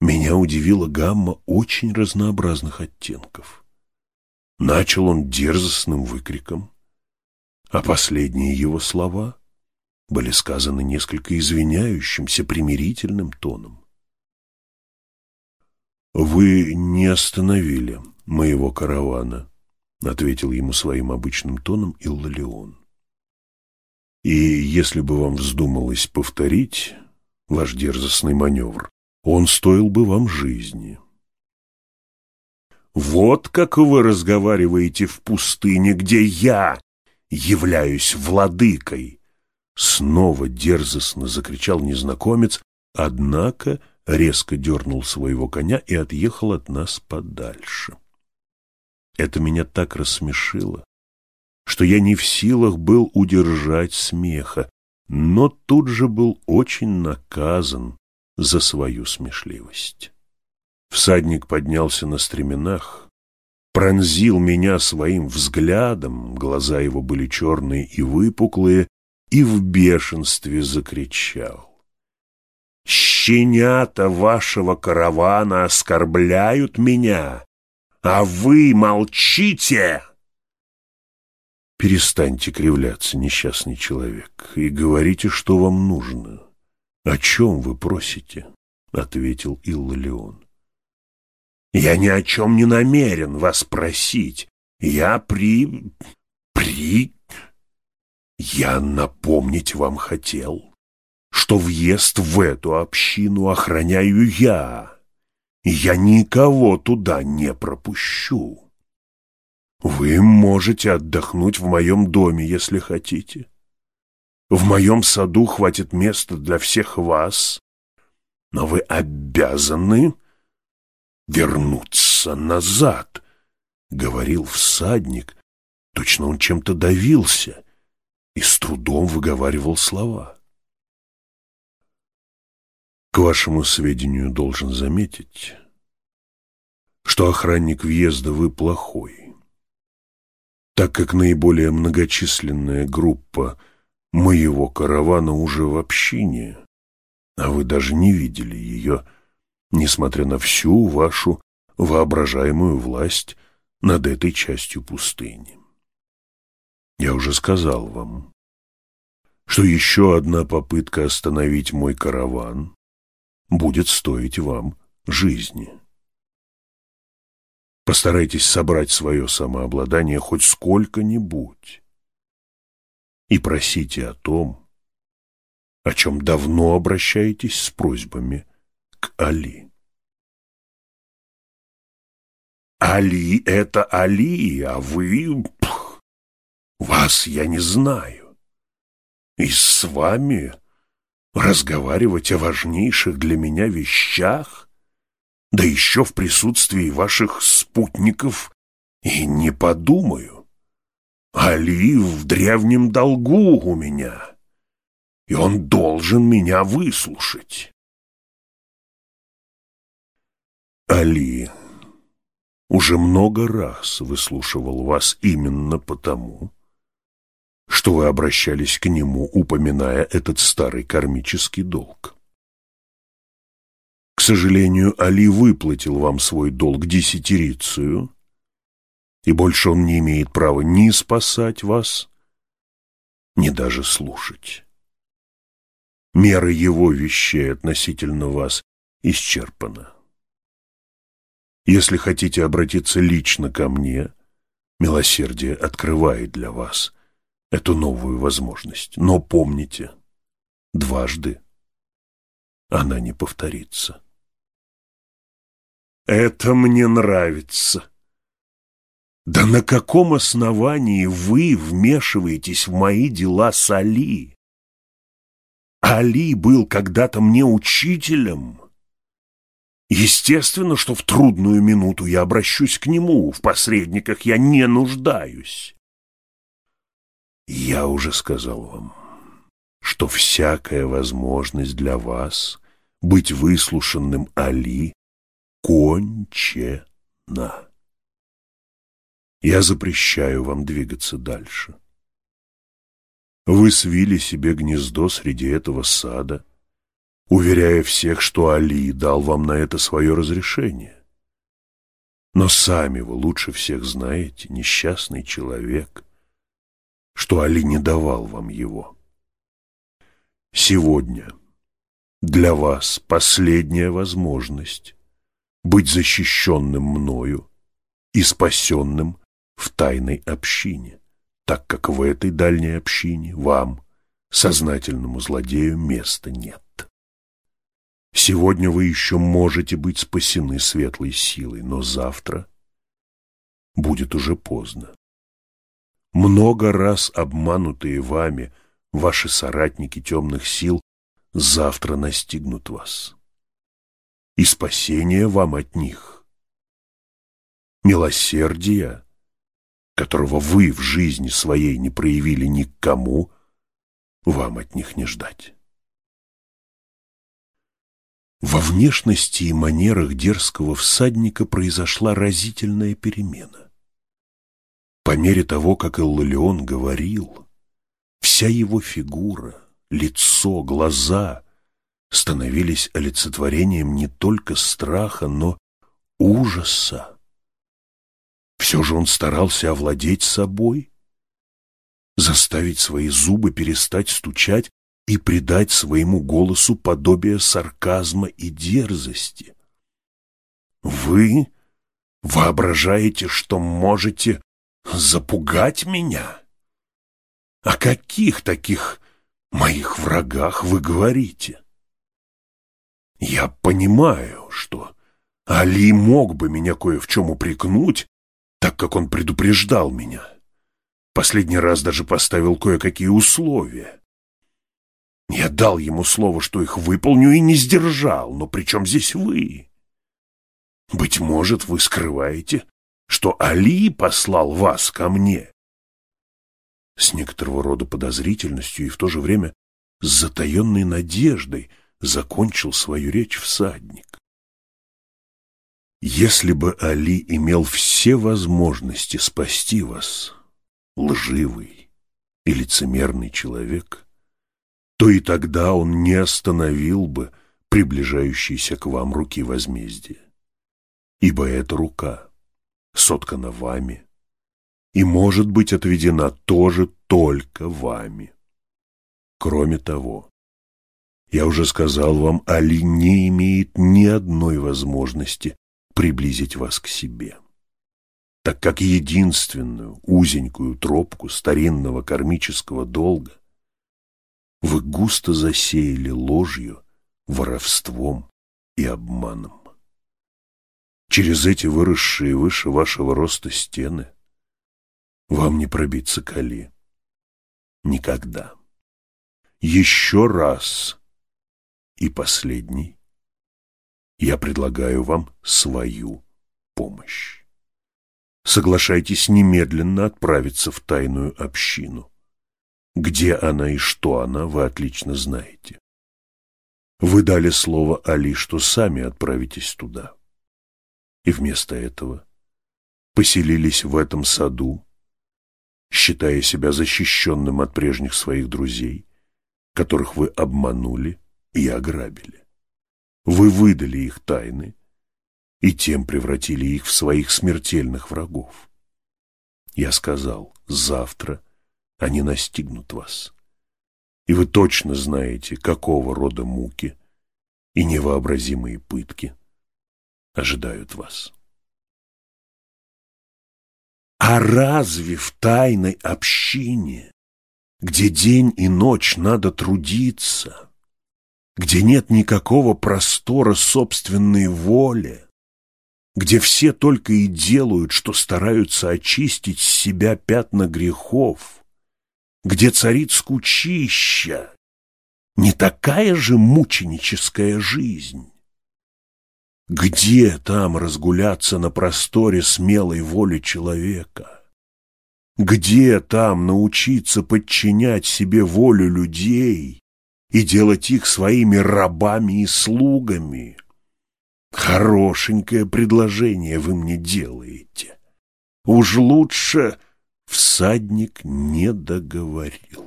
меня удивила гамма очень разнообразных оттенков. Начал он дерзостным выкриком, а последние его слова были сказаны несколько извиняющимся, примирительным тоном. «Вы не остановили моего каравана», — ответил ему своим обычным тоном Иллалион. «И если бы вам вздумалось повторить ваш дерзостный маневр, он стоил бы вам жизни. Вот как вы разговариваете в пустыне, где я являюсь владыкой. Снова дерзостно закричал незнакомец, однако резко дернул своего коня и отъехал от нас подальше. Это меня так рассмешило, что я не в силах был удержать смеха, но тут же был очень наказан за свою смешливость. Всадник поднялся на стременах, пронзил меня своим взглядом, глаза его были черные и выпуклые, и в бешенстве закричал. «Щенята вашего каравана оскорбляют меня, а вы молчите!» Перестаньте кривляться, несчастный человек, и говорите, что вам нужно. «О чем вы просите?» — ответил Иллалион. «Я ни о чем не намерен вас просить. Я при... при... Я напомнить вам хотел, что въезд в эту общину охраняю я, я никого туда не пропущу. Вы можете отдохнуть в моем доме, если хотите». В моем саду хватит места для всех вас, но вы обязаны вернуться назад, — говорил всадник. Точно он чем-то давился и с трудом выговаривал слова. К вашему сведению должен заметить, что охранник въезда вы плохой, так как наиболее многочисленная группа моего каравана уже в общине, а вы даже не видели ее, несмотря на всю вашу воображаемую власть над этой частью пустыни. Я уже сказал вам, что еще одна попытка остановить мой караван будет стоить вам жизни. Постарайтесь собрать свое самообладание хоть сколько-нибудь и просите о том, о чем давно обращаетесь с просьбами к Али. Али — это Али, а вы... Пх, вас я не знаю. И с вами разговаривать о важнейших для меня вещах, да еще в присутствии ваших спутников, и не подумаю. Али в древнем долгу у меня, и он должен меня выслушать. Али уже много раз выслушивал вас именно потому, что вы обращались к нему, упоминая этот старый кармический долг. К сожалению, Али выплатил вам свой долг десятирицию, и больше он не имеет права ни спасать вас, ни даже слушать. Мера его вещей относительно вас исчерпана. Если хотите обратиться лично ко мне, милосердие открывает для вас эту новую возможность. Но помните, дважды она не повторится. Это мне нравится. Да на каком основании вы вмешиваетесь в мои дела с Али? Али был когда-то мне учителем. Естественно, что в трудную минуту я обращусь к нему, в посредниках я не нуждаюсь. Я уже сказал вам, что всякая возможность для вас быть выслушанным Али кончена. Я запрещаю вам двигаться дальше. Вы свили себе гнездо среди этого сада, уверяя всех, что Али дал вам на это свое разрешение. Но сами вы лучше всех знаете, несчастный человек, что Али не давал вам его. Сегодня для вас последняя возможность быть защищенным мною и спасенным в тайной общине, так как в этой дальней общине вам, сознательному злодею, места нет. Сегодня вы еще можете быть спасены светлой силой, но завтра будет уже поздно. Много раз обманутые вами ваши соратники темных сил завтра настигнут вас. И спасение вам от них. Милосердие, которого вы в жизни своей не проявили никому, вам от них не ждать. Во внешности и манерах дерзкого всадника произошла разительная перемена. По мере того, как Иллион говорил, вся его фигура, лицо, глаза становились олицетворением не только страха, но ужаса. Все же он старался овладеть собой, заставить свои зубы перестать стучать и придать своему голосу подобие сарказма и дерзости. Вы воображаете, что можете запугать меня? О каких таких моих врагах вы говорите? Я понимаю, что Али мог бы меня кое в чем упрекнуть, так как он предупреждал меня. Последний раз даже поставил кое-какие условия. Я дал ему слово, что их выполню, и не сдержал, но при чем здесь вы? Быть может, вы скрываете, что Али послал вас ко мне. С некоторого рода подозрительностью и в то же время с затаенной надеждой закончил свою речь всадник. Если бы Али имел все возможности спасти вас, лживый и лицемерный человек, то и тогда он не остановил бы приближающейся к вам руки возмездия. Ибо эта рука соткана вами и может быть отведена тоже только вами. Кроме того, я уже сказал вам, Али не имеет ни одной возможности приблизить вас к себе, так как единственную узенькую тропку старинного кармического долга вы густо засеяли ложью, воровством и обманом. Через эти выросшие выше вашего роста стены вам не пробиться к Али. Никогда. Еще раз и последний я предлагаю вам свою помощь. Соглашайтесь немедленно отправиться в тайную общину. Где она и что она, вы отлично знаете. Вы дали слово Али, что сами отправитесь туда. И вместо этого поселились в этом саду, считая себя защищенным от прежних своих друзей, которых вы обманули и ограбили. Вы выдали их тайны и тем превратили их в своих смертельных врагов. Я сказал, завтра они настигнут вас. И вы точно знаете, какого рода муки и невообразимые пытки ожидают вас. А разве в тайной общине, где день и ночь надо трудиться, где нет никакого простора собственной воли, где все только и делают, что стараются очистить с себя пятна грехов, где царит скучища, не такая же мученическая жизнь. Где там разгуляться на просторе смелой воли человека? Где там научиться подчинять себе волю людей и делать их своими рабами и слугами? Хорошенькое предложение вы мне делаете. Уж лучше всадник не договорил.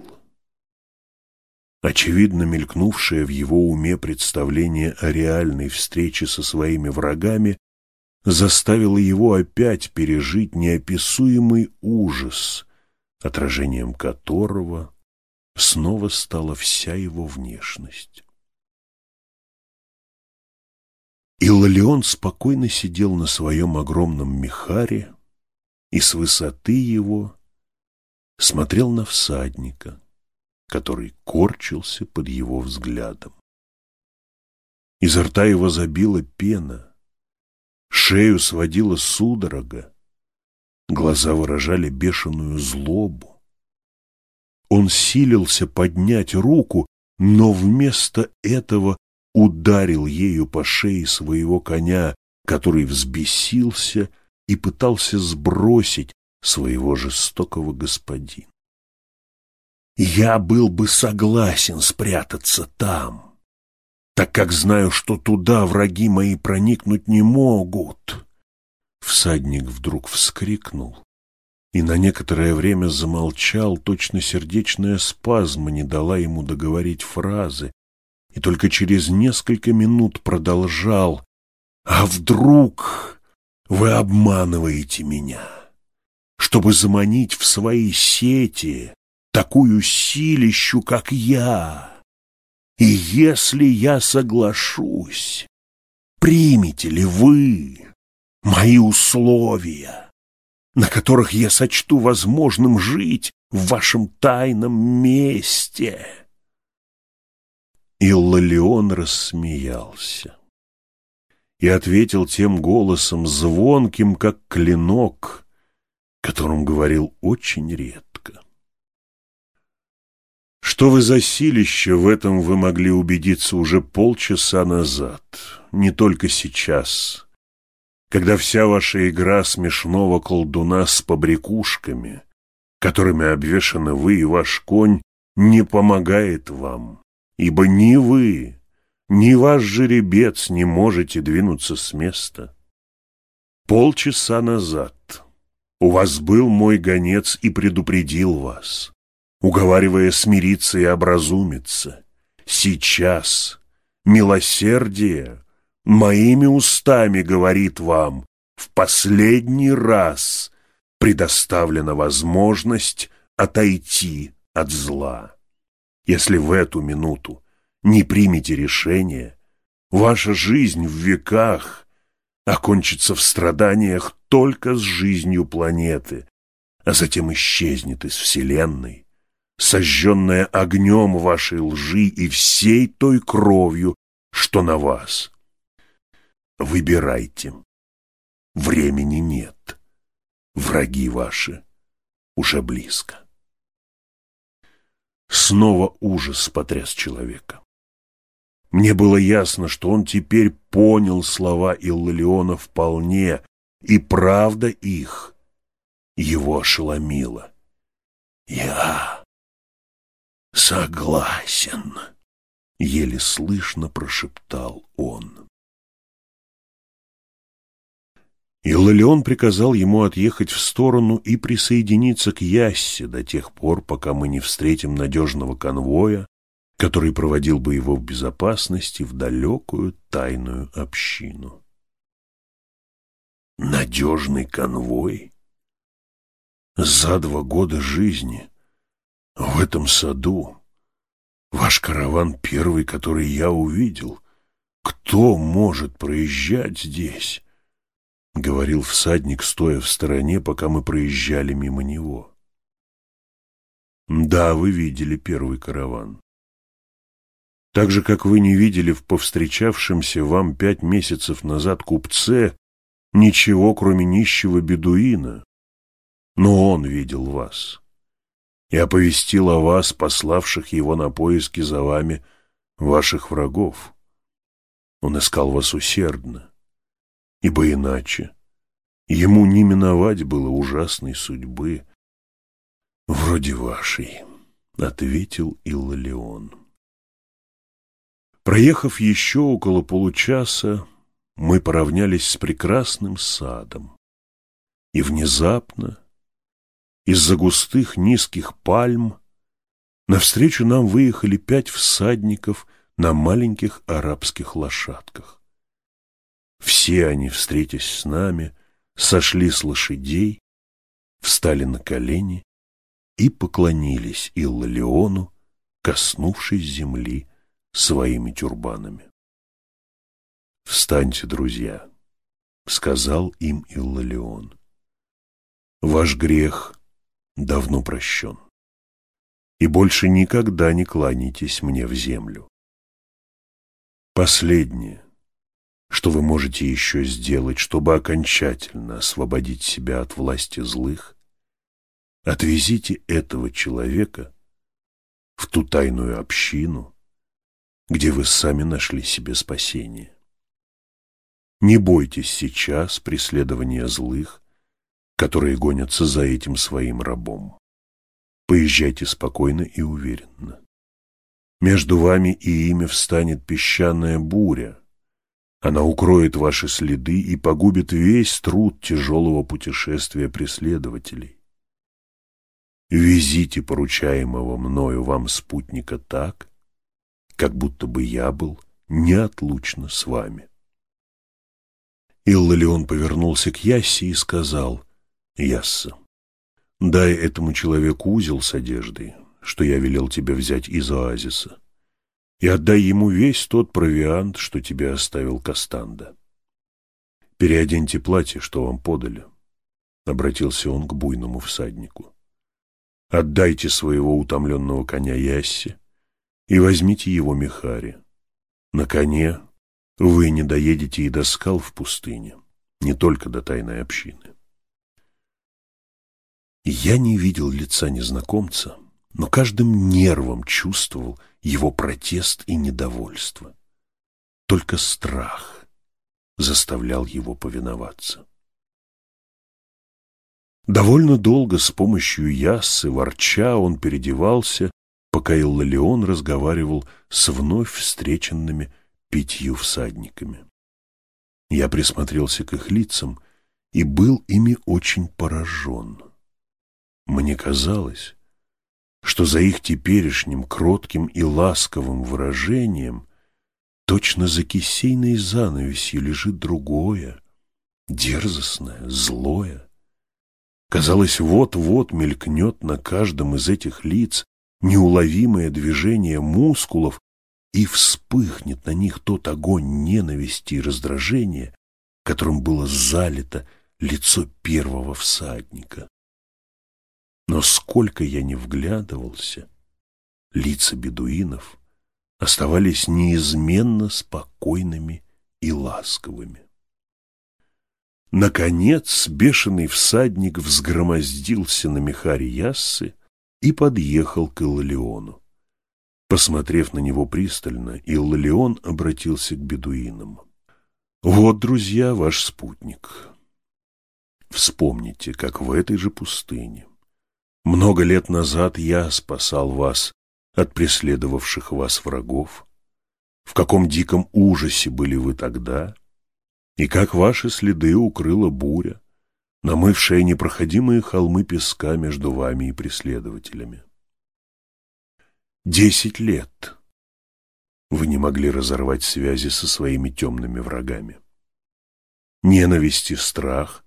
Очевидно, мелькнувшее в его уме представление о реальной встрече со своими врагами заставило его опять пережить неописуемый ужас, отражением которого снова стала вся его внешность. Иллалион спокойно сидел на своем огромном мехаре и с высоты его смотрел на всадника, который корчился под его взглядом. Изо рта его забила пена, шею сводила судорога, глаза выражали бешеную злобу. Он силился поднять руку, но вместо этого ударил ею по шее своего коня, который взбесился и пытался сбросить своего жестокого господина. Я был бы согласен спрятаться там, так как знаю, что туда враги мои проникнуть не могут. Всадник вдруг вскрикнул и на некоторое время замолчал, точно сердечная спазма не дала ему договорить фразы, и только через несколько минут продолжал «А вдруг вы обманываете меня, чтобы заманить в свои сети такую силищу, как я. И если я соглашусь, примете ли вы мои условия, на которых я сочту возможным жить в вашем тайном месте?» Иллалион рассмеялся и ответил тем голосом, звонким, как клинок, которым говорил очень редко. Что вы за силище, в этом вы могли убедиться уже полчаса назад, не только сейчас, когда вся ваша игра смешного колдуна с побрякушками, которыми обвешаны вы и ваш конь, не помогает вам, ибо ни вы, ни ваш жеребец не можете двинуться с места. Полчаса назад у вас был мой гонец и предупредил вас уговаривая смириться и образумиться. Сейчас милосердие моими устами говорит вам, в последний раз предоставлена возможность отойти от зла. Если в эту минуту не примете решение, ваша жизнь в веках окончится в страданиях только с жизнью планеты, а затем исчезнет из Вселенной, сожженная огнем вашей лжи и всей той кровью, что на вас. Выбирайте. Времени нет. Враги ваши уже близко. Снова ужас потряс человека. Мне было ясно, что он теперь понял слова Иллалиона вполне, и правда их его ошеломила. «Я согласен», — еле слышно прошептал он. Иллалион приказал ему отъехать в сторону и присоединиться к Яссе до тех пор, пока мы не встретим надежного конвоя, который проводил бы его в безопасности в далекую тайную общину. Надежный конвой? За два года жизни в этом саду ваш караван первый, который я увидел. Кто может проезжать здесь? — говорил всадник, стоя в стороне, пока мы проезжали мимо него. «Да, вы видели первый караван. Так же, как вы не видели в повстречавшемся вам пять месяцев назад купце ничего, кроме нищего бедуина. Но он видел вас и оповестил о вас, пославших его на поиски за вами, ваших врагов. Он искал вас усердно ибо иначе ему не миновать было ужасной судьбы, вроде вашей, — ответил Иллалион. Проехав еще около получаса, мы поравнялись с прекрасным садом, и внезапно, из-за густых низких пальм, навстречу нам выехали пять всадников на маленьких арабских лошадках. Все они, встретясь с нами, сошли с лошадей, встали на колени и поклонились Иллалиону, коснувшись земли своими тюрбанами. «Встаньте, друзья», — сказал им Иллалион. «Ваш грех давно прощен, и больше никогда не кланяйтесь мне в землю. Последнее, что вы можете еще сделать, чтобы окончательно освободить себя от власти злых? Отвезите этого человека в ту тайную общину, где вы сами нашли себе спасение. Не бойтесь сейчас преследования злых, которые гонятся за этим своим рабом. Поезжайте спокойно и уверенно. Между вами и ими встанет песчаная буря, она укроет ваши следы и погубит весь труд тяжелого путешествия преследователей. Везите поручаемого мною вам спутника так, как будто бы я был неотлучно с вами. Иллалион повернулся к Яссе и сказал, «Ясса, дай этому человеку узел с одеждой, что я велел тебе взять из оазиса и отдай ему весь тот провиант, что тебе оставил Кастанда. Переоденьте платье, что вам подали, — обратился он к буйному всаднику. Отдайте своего утомленного коня Яссе и возьмите его Михари. На коне вы не доедете и до скал в пустыне, не только до тайной общины. Я не видел лица незнакомца, но каждым нервом чувствовал его протест и недовольство. Только страх заставлял его повиноваться. Довольно долго с помощью яссы, ворча, он передевался, пока Иллалион разговаривал с вновь встреченными пятью всадниками. Я присмотрелся к их лицам и был ими очень поражен. Мне казалось, что за их теперешним кротким и ласковым выражением точно за кисейной занавесью лежит другое, дерзостное, злое. Казалось, вот-вот мелькнет на каждом из этих лиц неуловимое движение мускулов, и вспыхнет на них тот огонь ненависти и раздражения, которым было залито лицо первого всадника. Но сколько я не вглядывался, лица бедуинов оставались неизменно спокойными и ласковыми. Наконец бешеный всадник взгромоздился на мехаре Яссы и подъехал к Иллалиону. Посмотрев на него пристально, Иллалион обратился к бедуинам. «Вот, друзья, ваш спутник. Вспомните, как в этой же пустыне много лет назад я спасал вас от преследовавших вас врагов, в каком диком ужасе были вы тогда, и как ваши следы укрыла буря, намывшая непроходимые холмы песка между вами и преследователями. Десять лет вы не могли разорвать связи со своими темными врагами. Ненависть и страх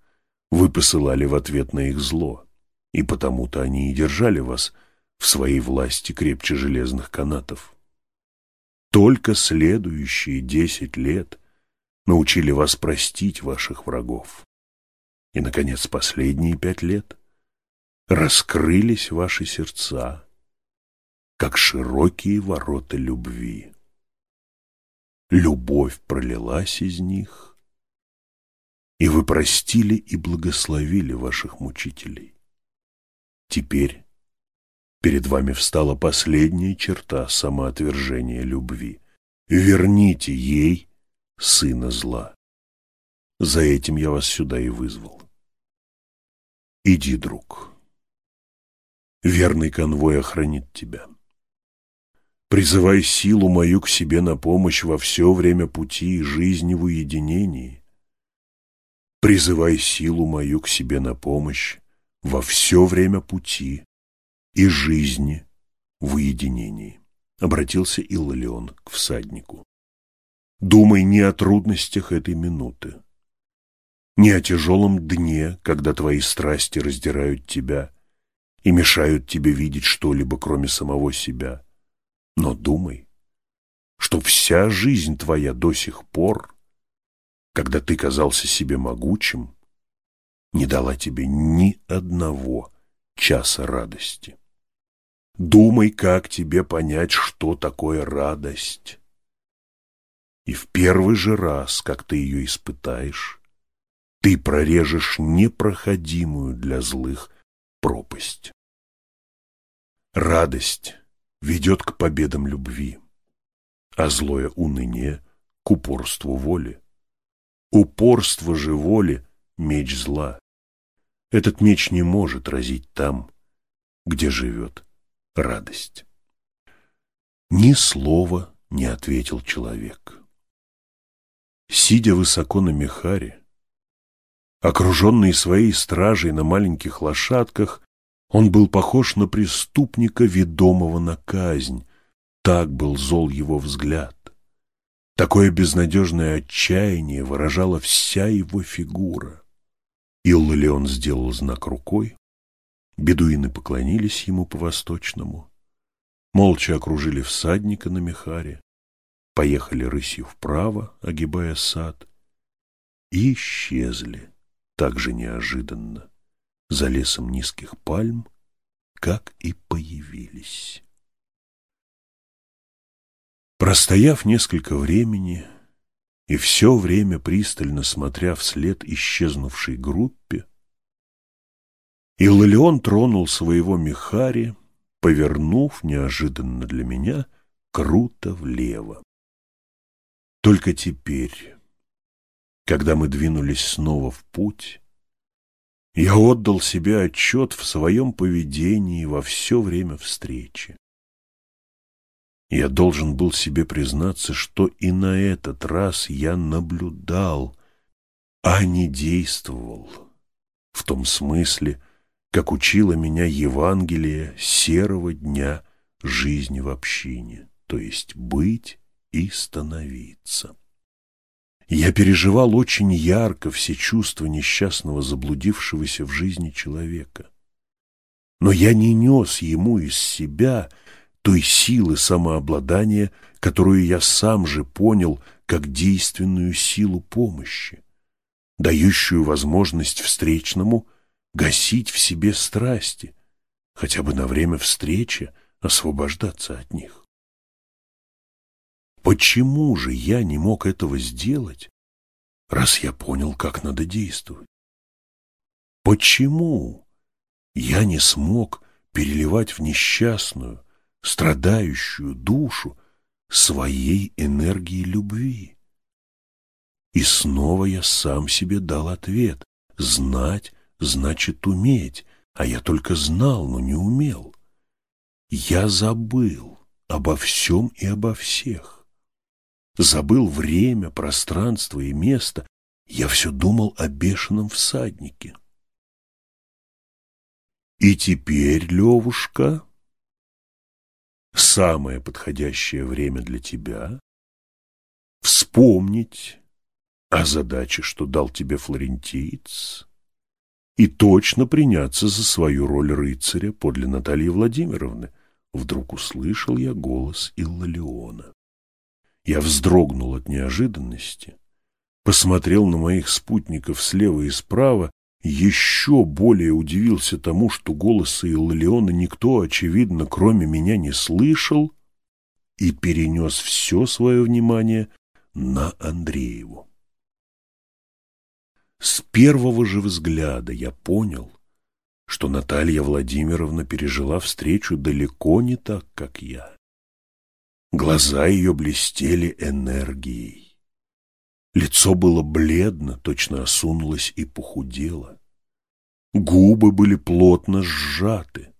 вы посылали в ответ на их зло, и потому-то они и держали вас в своей власти крепче железных канатов. Только следующие десять лет научили вас простить ваших врагов. И, наконец, последние пять лет раскрылись ваши сердца, как широкие ворота любви. Любовь пролилась из них, и вы простили и благословили ваших мучителей. Теперь перед вами встала последняя черта самоотвержения любви. Верните ей сына зла. За этим я вас сюда и вызвал. Иди, друг. Верный конвой охранит тебя. Призывай силу мою к себе на помощь во все время пути и жизни в уединении. Призывай силу мою к себе на помощь во все время пути и жизни в уединении. Обратился Иллион к всаднику. Думай не о трудностях этой минуты, не о тяжелом дне, когда твои страсти раздирают тебя и мешают тебе видеть что-либо, кроме самого себя. Но думай, что вся жизнь твоя до сих пор, когда ты казался себе могучим, не дала тебе ни одного часа радости. Думай, как тебе понять, что такое радость. И в первый же раз, как ты ее испытаешь, ты прорежешь непроходимую для злых пропасть. Радость ведет к победам любви, а злое уныние — к упорству воли. Упорство же воли — меч зла. Этот меч не может разить там, где живет радость. Ни слова не ответил человек. Сидя высоко на мехаре, окруженный своей стражей на маленьких лошадках, он был похож на преступника, ведомого на казнь. Так был зол его взгляд. Такое безнадежное отчаяние выражала вся его фигура. Иллион сделал знак рукой. Бедуины поклонились ему по-восточному. Молча окружили всадника на мехаре поехали рысью вправо, огибая сад, и исчезли так же неожиданно за лесом низких пальм, как и появились. Простояв несколько времени и все время пристально смотря вслед исчезнувшей группе, Иллион тронул своего Михари, повернув неожиданно для меня круто влево. Только теперь, когда мы двинулись снова в путь, я отдал себе отчет в своем поведении во все время встречи. Я должен был себе признаться, что и на этот раз я наблюдал, а не действовал, в том смысле, как учила меня Евангелие серого дня жизни в общине, то есть быть и становиться. Я переживал очень ярко все чувства несчастного заблудившегося в жизни человека. но я не нес ему из себя той силы самообладания, которую я сам же понял как действенную силу помощи, дающую возможность встречному гасить в себе страсти, хотя бы на время встречи освобождаться от них. Почему же я не мог этого сделать, раз я понял, как надо действовать? Почему я не смог переливать в несчастную, страдающую душу своей энергии любви? И снова я сам себе дал ответ. Знать значит уметь, а я только знал, но не умел. Я забыл обо всем и обо всех. Забыл время, пространство и место. Я все думал о бешеном всаднике. И теперь, Левушка, самое подходящее время для тебя вспомнить о задаче, что дал тебе флорентиец, и точно приняться за свою роль рыцаря подле Натальи Владимировны. Вдруг услышал я голос Иллалиона. Я вздрогнул от неожиданности, посмотрел на моих спутников слева и справа, еще более удивился тому, что голоса Иллалиона никто, очевидно, кроме меня не слышал, и перенес все свое внимание на Андрееву. С первого же взгляда я понял, что Наталья Владимировна пережила встречу далеко не так, как я. Глаза ее блестели энергией. Лицо было бледно, точно осунулось и похудело. Губы были плотно сжаты,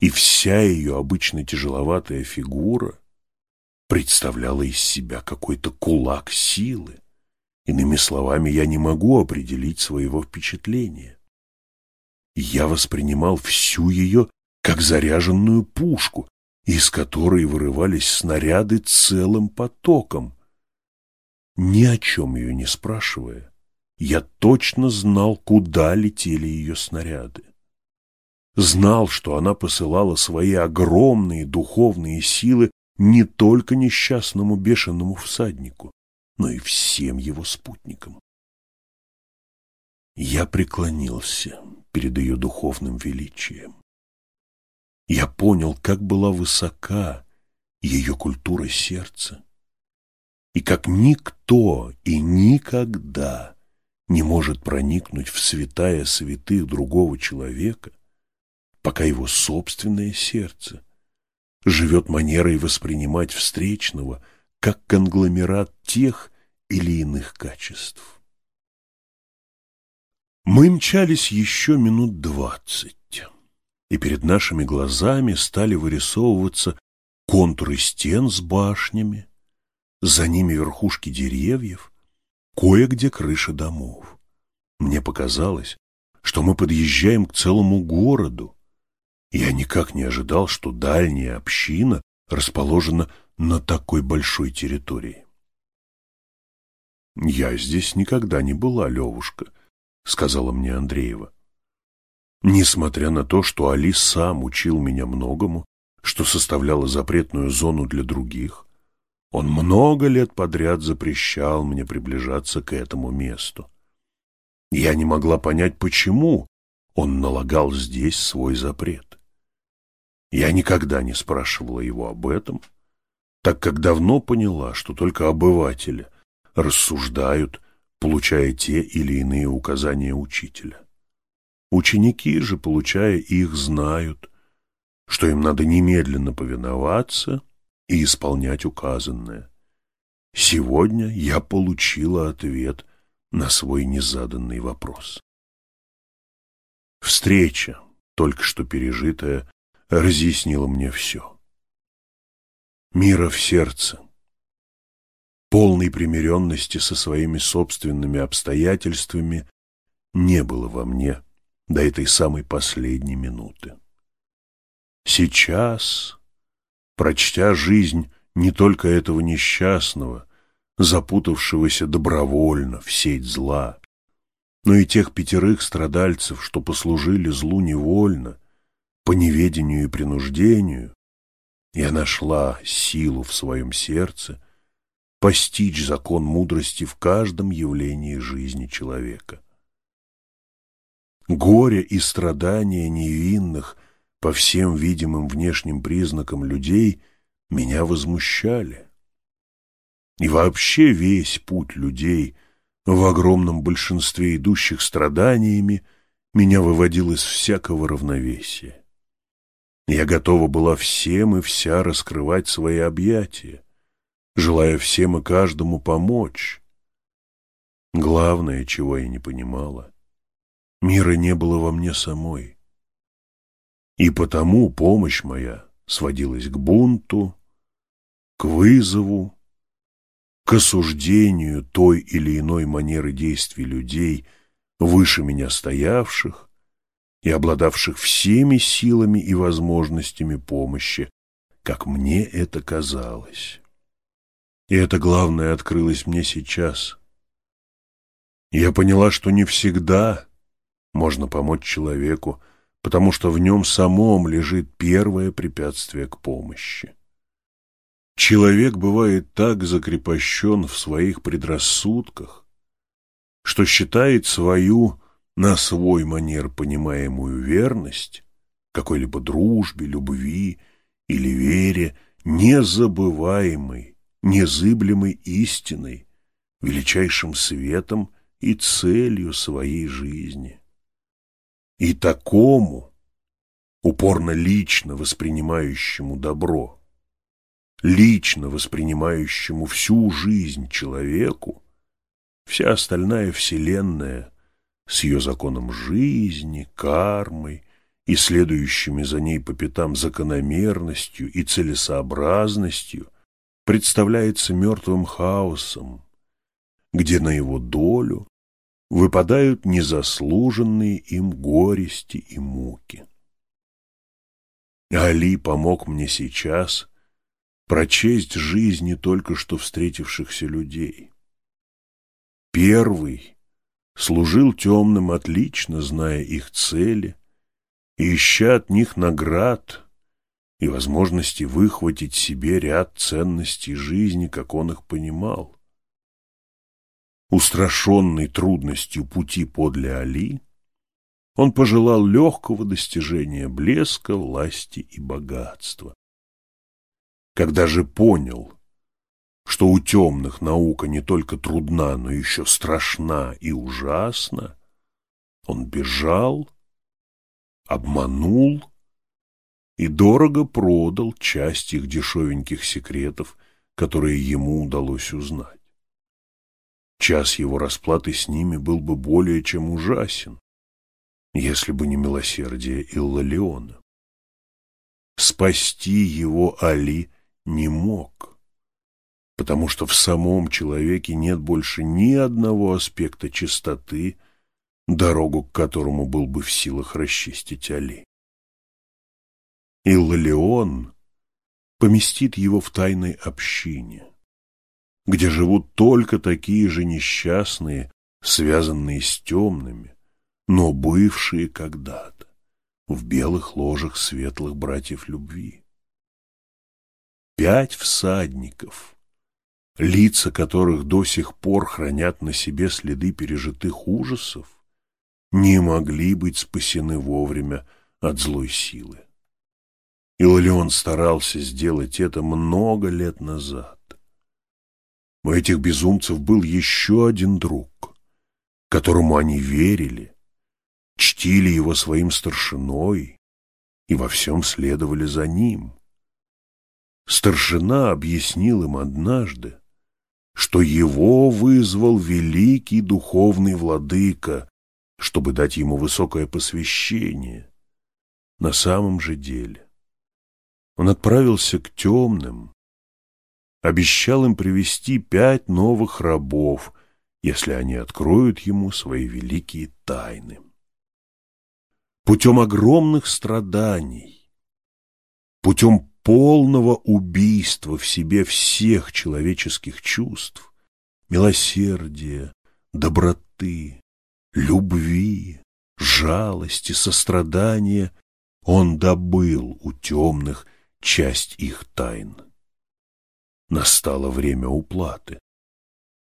и вся ее обычно тяжеловатая фигура представляла из себя какой-то кулак силы. Иными словами, я не могу определить своего впечатления. Я воспринимал всю ее как заряженную пушку, из которой вырывались снаряды целым потоком. Ни о чем ее не спрашивая, я точно знал, куда летели ее снаряды. Знал, что она посылала свои огромные духовные силы не только несчастному бешеному всаднику, но и всем его спутникам. Я преклонился перед ее духовным величием. Я понял, как была высока ее культура сердца, и как никто и никогда не может проникнуть в святая святых другого человека, пока его собственное сердце живет манерой воспринимать встречного как конгломерат тех или иных качеств. Мы мчались еще минут двадцать, и перед нашими глазами стали вырисовываться контуры стен с башнями, за ними верхушки деревьев, кое-где крыши домов. Мне показалось, что мы подъезжаем к целому городу. Я никак не ожидал, что дальняя община расположена на такой большой территории. «Я здесь никогда не была, Левушка», — сказала мне Андреева. Несмотря на то, что Али сам учил меня многому, что составляло запретную зону для других, он много лет подряд запрещал мне приближаться к этому месту. Я не могла понять, почему он налагал здесь свой запрет. Я никогда не спрашивала его об этом, так как давно поняла, что только обыватели — рассуждают, получая те или иные указания учителя. Ученики же, получая их, знают, что им надо немедленно повиноваться и исполнять указанное. Сегодня я получила ответ на свой незаданный вопрос. Встреча, только что пережитая, разъяснила мне все. Мира в сердце, полной примиренности со своими собственными обстоятельствами не было во мне до этой самой последней минуты. Сейчас, прочтя жизнь не только этого несчастного, запутавшегося добровольно в сеть зла, но и тех пятерых страдальцев, что послужили злу невольно, по неведению и принуждению, я нашла силу в своем сердце постичь закон мудрости в каждом явлении жизни человека. Горе и страдания невинных по всем видимым внешним признакам людей меня возмущали. И вообще весь путь людей в огромном большинстве идущих страданиями меня выводил из всякого равновесия. Я готова была всем и вся раскрывать свои объятия, желая всем и каждому помочь. Главное, чего я не понимала, мира не было во мне самой. И потому помощь моя сводилась к бунту, к вызову, к осуждению той или иной манеры действий людей, выше меня стоявших, и обладавших всеми силами и возможностями помощи, как мне это казалось. И это главное открылось мне сейчас. Я поняла, что не всегда можно помочь человеку, потому что в нем самом лежит первое препятствие к помощи. Человек бывает так закрепощен в своих предрассудках, что считает свою на свой манер понимаемую верность какой-либо дружбе, любви или вере незабываемой, незыблемой истиной, величайшим светом и целью своей жизни. И такому, упорно лично воспринимающему добро, лично воспринимающему всю жизнь человеку, вся остальная вселенная с ее законом жизни, кармой и следующими за ней по пятам закономерностью и целесообразностью представляется мертвым хаосом, где на его долю выпадают незаслуженные им горести и муки. Али помог мне сейчас прочесть жизни только что встретившихся людей. Первый служил темным отлично, зная их цели, и ища от них наград и возможности выхватить себе ряд ценностей жизни, как он их понимал. Устрашенный трудностью пути подле Али, он пожелал легкого достижения блеска, власти и богатства. Когда же понял, что у темных наука не только трудна, но еще страшна и ужасна, он бежал, обманул и дорого продал часть их дешевеньких секретов, которые ему удалось узнать. Час его расплаты с ними был бы более чем ужасен, если бы не милосердие Иллалиона. Спасти его Али не мог потому что в самом человеке нет больше ни одного аспекта чистоты, дорогу к которому был бы в силах расчистить Али. Иллалион поместит его в тайной общине, где живут только такие же несчастные, связанные с темными, но бывшие когда-то в белых ложах светлых братьев любви. Пять всадников — лица которых до сих пор хранят на себе следы пережитых ужасов, не могли быть спасены вовремя от злой силы. Иллион старался сделать это много лет назад. У этих безумцев был еще один друг, которому они верили, чтили его своим старшиной и во всем следовали за ним. Старшина объяснил им однажды, что его вызвал великий духовный владыка, чтобы дать ему высокое посвящение. На самом же деле он отправился к темным, обещал им привести пять новых рабов, если они откроют ему свои великие тайны. Путем огромных страданий, путем полного убийства в себе всех человеческих чувств, милосердия, доброты, любви, жалости, сострадания Он добыл у темных часть их тайн. Настало время уплаты.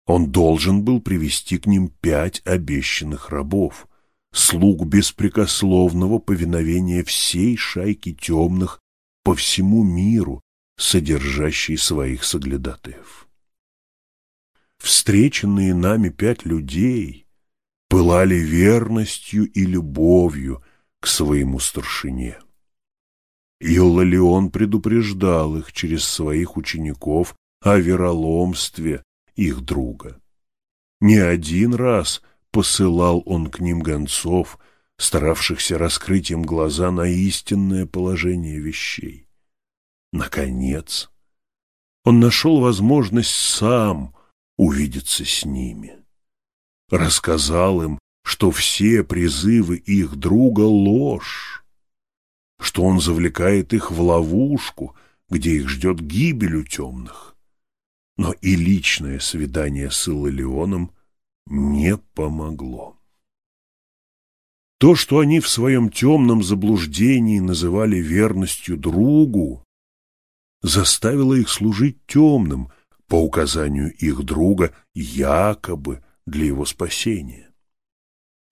Он должен был привести к ним пять обещанных рабов, слуг беспрекословного повиновения всей шайки темных по всему миру, содержащей своих соглядатаев. Встреченные нами пять людей пылали верностью и любовью к своему старшине. Иллалион предупреждал их через своих учеников о вероломстве их друга. Не один раз посылал он к ним гонцов, старавшихся раскрыть им глаза на истинное положение вещей. Наконец, он нашел возможность сам увидеться с ними. Рассказал им, что все призывы их друга — ложь, что он завлекает их в ловушку, где их ждет гибель у темных. Но и личное свидание с Иллионом не помогло. То, что они в своем темном заблуждении называли верностью другу, заставило их служить темным по указанию их друга якобы для его спасения.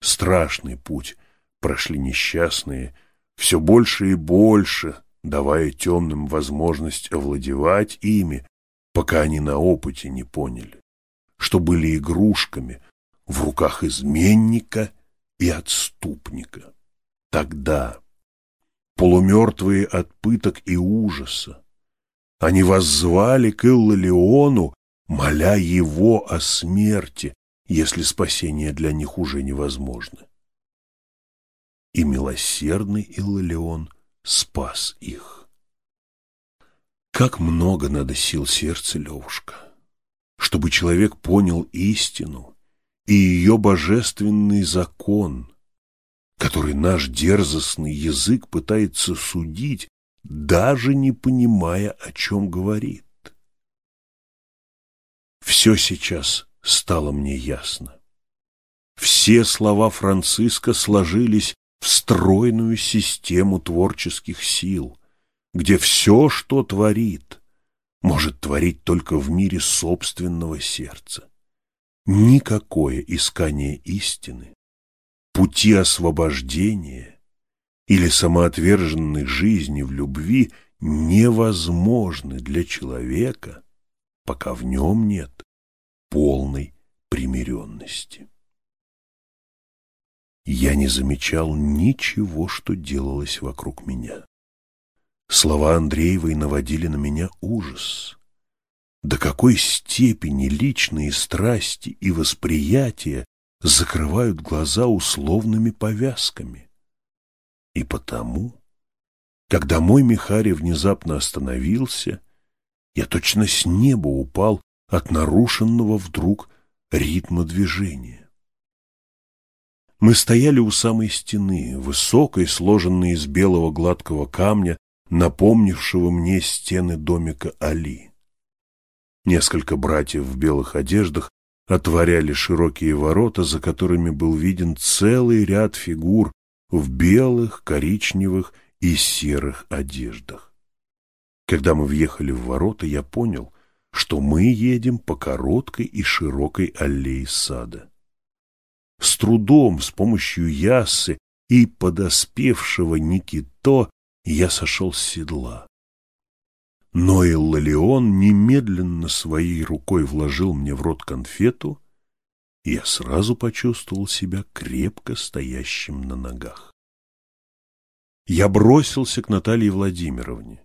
Страшный путь прошли несчастные, все больше и больше, давая темным возможность овладевать ими, пока они на опыте не поняли, что были игрушками в руках изменника и отступника. Тогда, полумертвые от пыток и ужаса, они воззвали к Иллалиону, моля его о смерти, если спасение для них уже невозможно и милосердный Иллион спас их. Как много надо сил сердца, Левушка, чтобы человек понял истину и ее божественный закон, который наш дерзостный язык пытается судить, даже не понимая, о чем говорит. Все сейчас стало мне ясно. Все слова Франциска сложились в стройную систему творческих сил, где все, что творит, может творить только в мире собственного сердца. Никакое искание истины, пути освобождения или самоотверженной жизни в любви невозможны для человека, пока в нем нет полной примиренности. Я не замечал ничего, что делалось вокруг меня. Слова Андреевой наводили на меня ужас. До какой степени личные страсти и восприятия закрывают глаза условными повязками. И потому, когда мой Михарий внезапно остановился, я точно с неба упал от нарушенного вдруг ритма движения. Мы стояли у самой стены, высокой, сложенной из белого гладкого камня, напомнившего мне стены домика Али. Несколько братьев в белых одеждах отворяли широкие ворота, за которыми был виден целый ряд фигур в белых, коричневых и серых одеждах. Когда мы въехали в ворота, я понял, что мы едем по короткой и широкой аллее сада. С трудом, с помощью яссы и подоспевшего Никито я сошел с седла. Но Иллалион немедленно своей рукой вложил мне в рот конфету, и я сразу почувствовал себя крепко стоящим на ногах. Я бросился к Наталье Владимировне.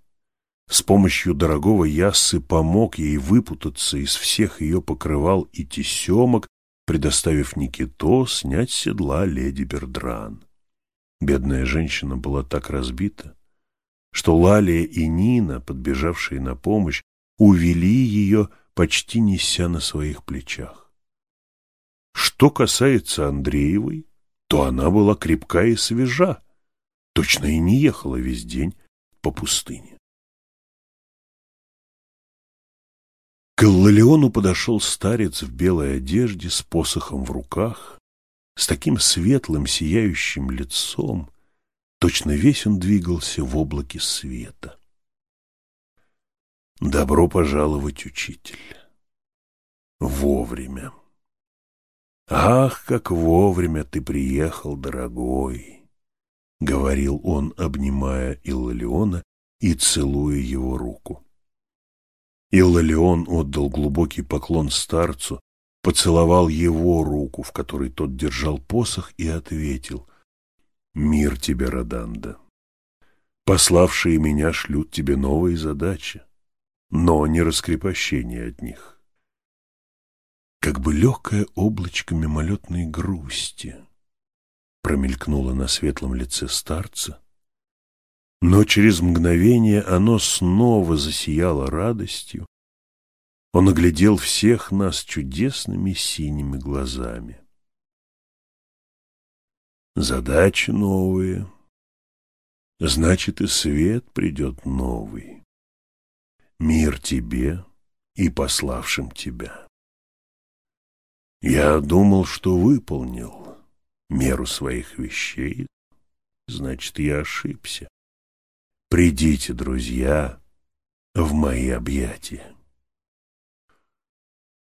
С помощью дорогого яссы помог ей выпутаться из всех ее покрывал и тесемок, предоставив Никито снять седла леди Бердран. Бедная женщина была так разбита, что Лалия и Нина, подбежавшие на помощь, увели ее, почти неся на своих плечах. Что касается Андреевой, то она была крепка и свежа, точно и не ехала весь день по пустыне. К Иллалиону подошел старец в белой одежде с посохом в руках, с таким светлым сияющим лицом, Точно весь он двигался в облаке света. Добро пожаловать, учитель. Вовремя. Ах, как вовремя ты приехал, дорогой, — говорил он, обнимая Иллалиона и целуя его руку. Иллалион отдал глубокий поклон старцу, поцеловал его руку, в которой тот держал посох, и ответил «Мир тебе, Роданда! Пославшие меня шлют тебе новые задачи но не раскрепощение от них. Как бы легкое облачко мимолетной грусти промелькнуло на светлом лице старца, но через мгновение оно снова засияло радостью. Он оглядел всех нас чудесными синими глазами. Задачи новые, значит и свет придет новый мир тебе и пославшим тебя. Я думал, что выполнил меру своих вещей, значит, я ошибся. Придите, друзья, в мои объятия.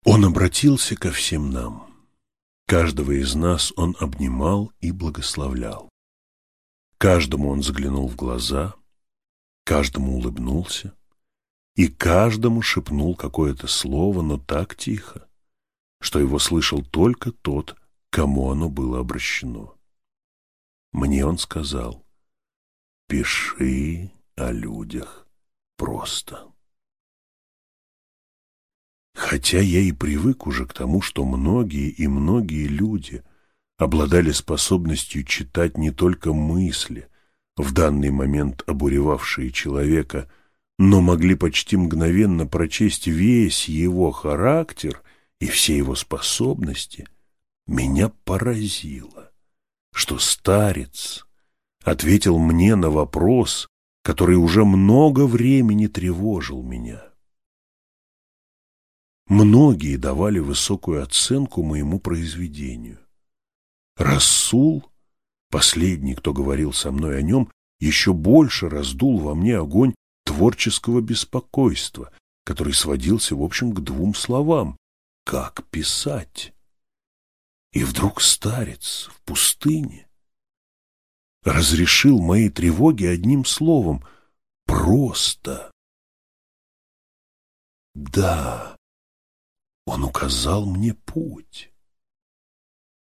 Он обратился ко всем нам. Каждого из нас он обнимал и благословлял. Каждому он заглянул в глаза, каждому улыбнулся, и каждому шепнул какое-то слово, но так тихо, что его слышал только тот, кому оно было обращено. Мне он сказал, «Пиши о людях просто». Хотя я и привык уже к тому, что многие и многие люди обладали способностью читать не только мысли, в данный момент обуревавшие человека – но могли почти мгновенно прочесть весь его характер и все его способности, меня поразило, что старец ответил мне на вопрос, который уже много времени тревожил меня. Многие давали высокую оценку моему произведению. Расул, последний, кто говорил со мной о нем, еще больше раздул во мне огонь творческого беспокойства, который сводился, в общем, к двум словам — «как писать». И вдруг старец в пустыне разрешил мои тревоги одним словом — просто. Да, он указал мне путь.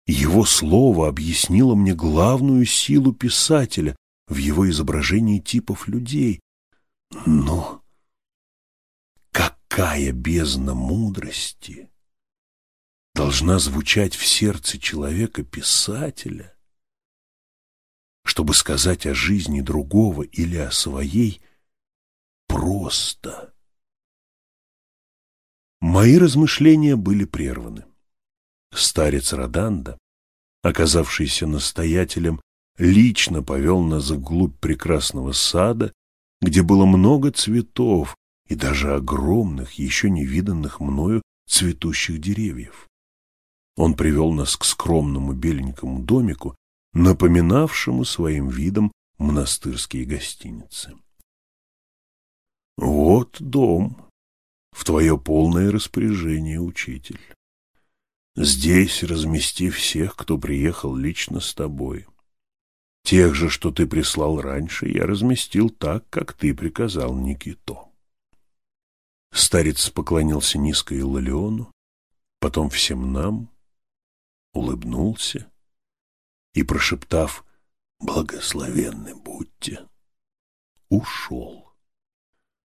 Его слово объяснило мне главную силу писателя в его изображении типов людей, но какая бездна мудрости должна звучать в сердце человека-писателя, чтобы сказать о жизни другого или о своей просто. Мои размышления были прерваны. Старец Роданда, оказавшийся настоятелем, лично повел нас вглубь прекрасного сада где было много цветов и даже огромных, еще не виданных мною цветущих деревьев. Он привел нас к скромному беленькому домику, напоминавшему своим видом монастырские гостиницы. «Вот дом, в твое полное распоряжение, учитель. Здесь размести всех, кто приехал лично с тобой. Тех же, что ты прислал раньше, я разместил так, как ты приказал Никито. Старец поклонился низко Иллалиону, потом всем нам, улыбнулся и, прошептав «Благословенны будьте», ушел.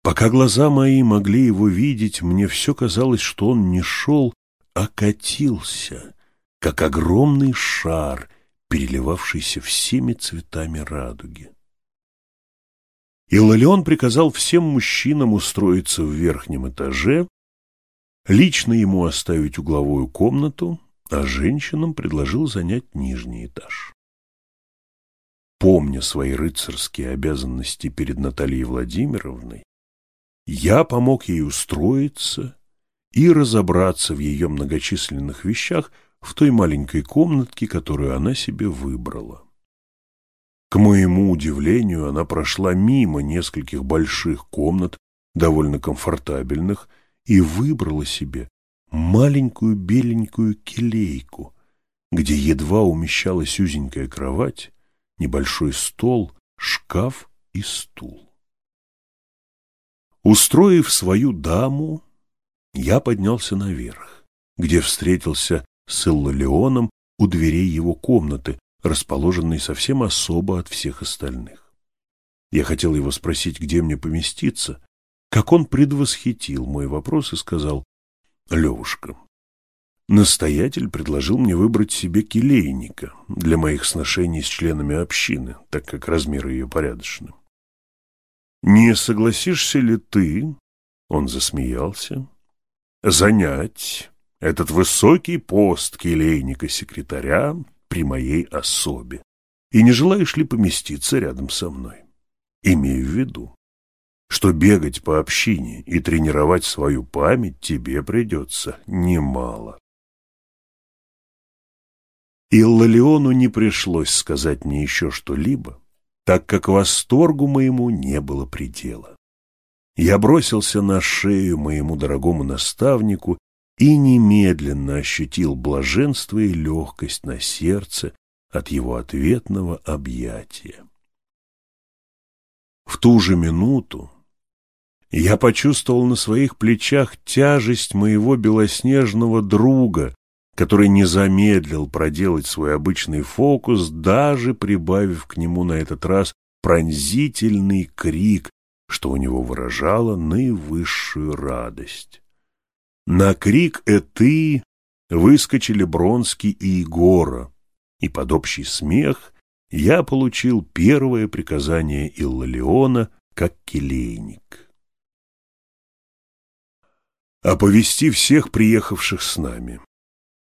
Пока глаза мои могли его видеть, мне все казалось, что он не шел, а катился, как огромный шар — переливавшийся всеми цветами радуги. Иллалион приказал всем мужчинам устроиться в верхнем этаже, лично ему оставить угловую комнату, а женщинам предложил занять нижний этаж. Помня свои рыцарские обязанности перед Натальей Владимировной, я помог ей устроиться и разобраться в ее многочисленных вещах – в той маленькой комнатке, которую она себе выбрала. К моему удивлению, она прошла мимо нескольких больших комнат, довольно комфортабельных, и выбрала себе маленькую беленькую келейку, где едва умещалась узенькая кровать, небольшой стол, шкаф и стул. Устроив свою даму, я поднялся наверх, где встретился с Иллалионом у дверей его комнаты, расположенной совсем особо от всех остальных. Я хотел его спросить, где мне поместиться, как он предвосхитил мой вопрос и сказал, «Левушка, настоятель предложил мне выбрать себе келейника для моих сношений с членами общины, так как размеры ее порядочны. Не согласишься ли ты, — он засмеялся, — занять этот высокий пост келейника-секретаря при моей особе, и не желаешь ли поместиться рядом со мной? Имею в виду, что бегать по общине и тренировать свою память тебе придется немало. Иллалиону не пришлось сказать мне еще что-либо, так как восторгу моему не было предела. Я бросился на шею моему дорогому наставнику и немедленно ощутил блаженство и легкость на сердце от его ответного объятия. В ту же минуту я почувствовал на своих плечах тяжесть моего белоснежного друга, который не замедлил проделать свой обычный фокус, даже прибавив к нему на этот раз пронзительный крик, что у него выражало наивысшую радость. На крик «Эты!» выскочили Бронский и Егора, и под общий смех я получил первое приказание Иллалиона как келейник. Оповести всех приехавших с нами,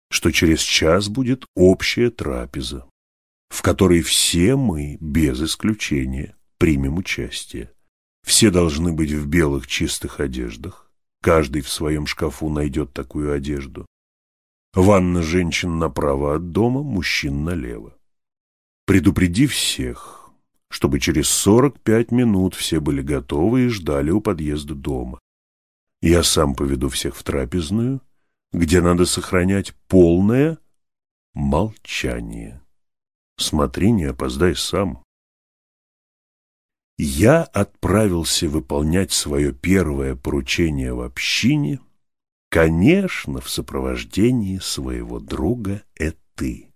что через час будет общая трапеза, в которой все мы, без исключения, примем участие. Все должны быть в белых чистых одеждах, Каждый в своем шкафу найдет такую одежду. Ванна женщин направо от дома, мужчин налево. Предупреди всех, чтобы через сорок пять минут все были готовы и ждали у подъезда дома. Я сам поведу всех в трапезную, где надо сохранять полное молчание. Смотри, не опоздай сам я отправился выполнять свое первое поручение в общине, конечно, в сопровождении своего друга Эты.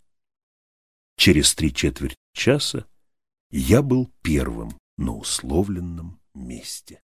Через три четверти часа я был первым на условленном месте.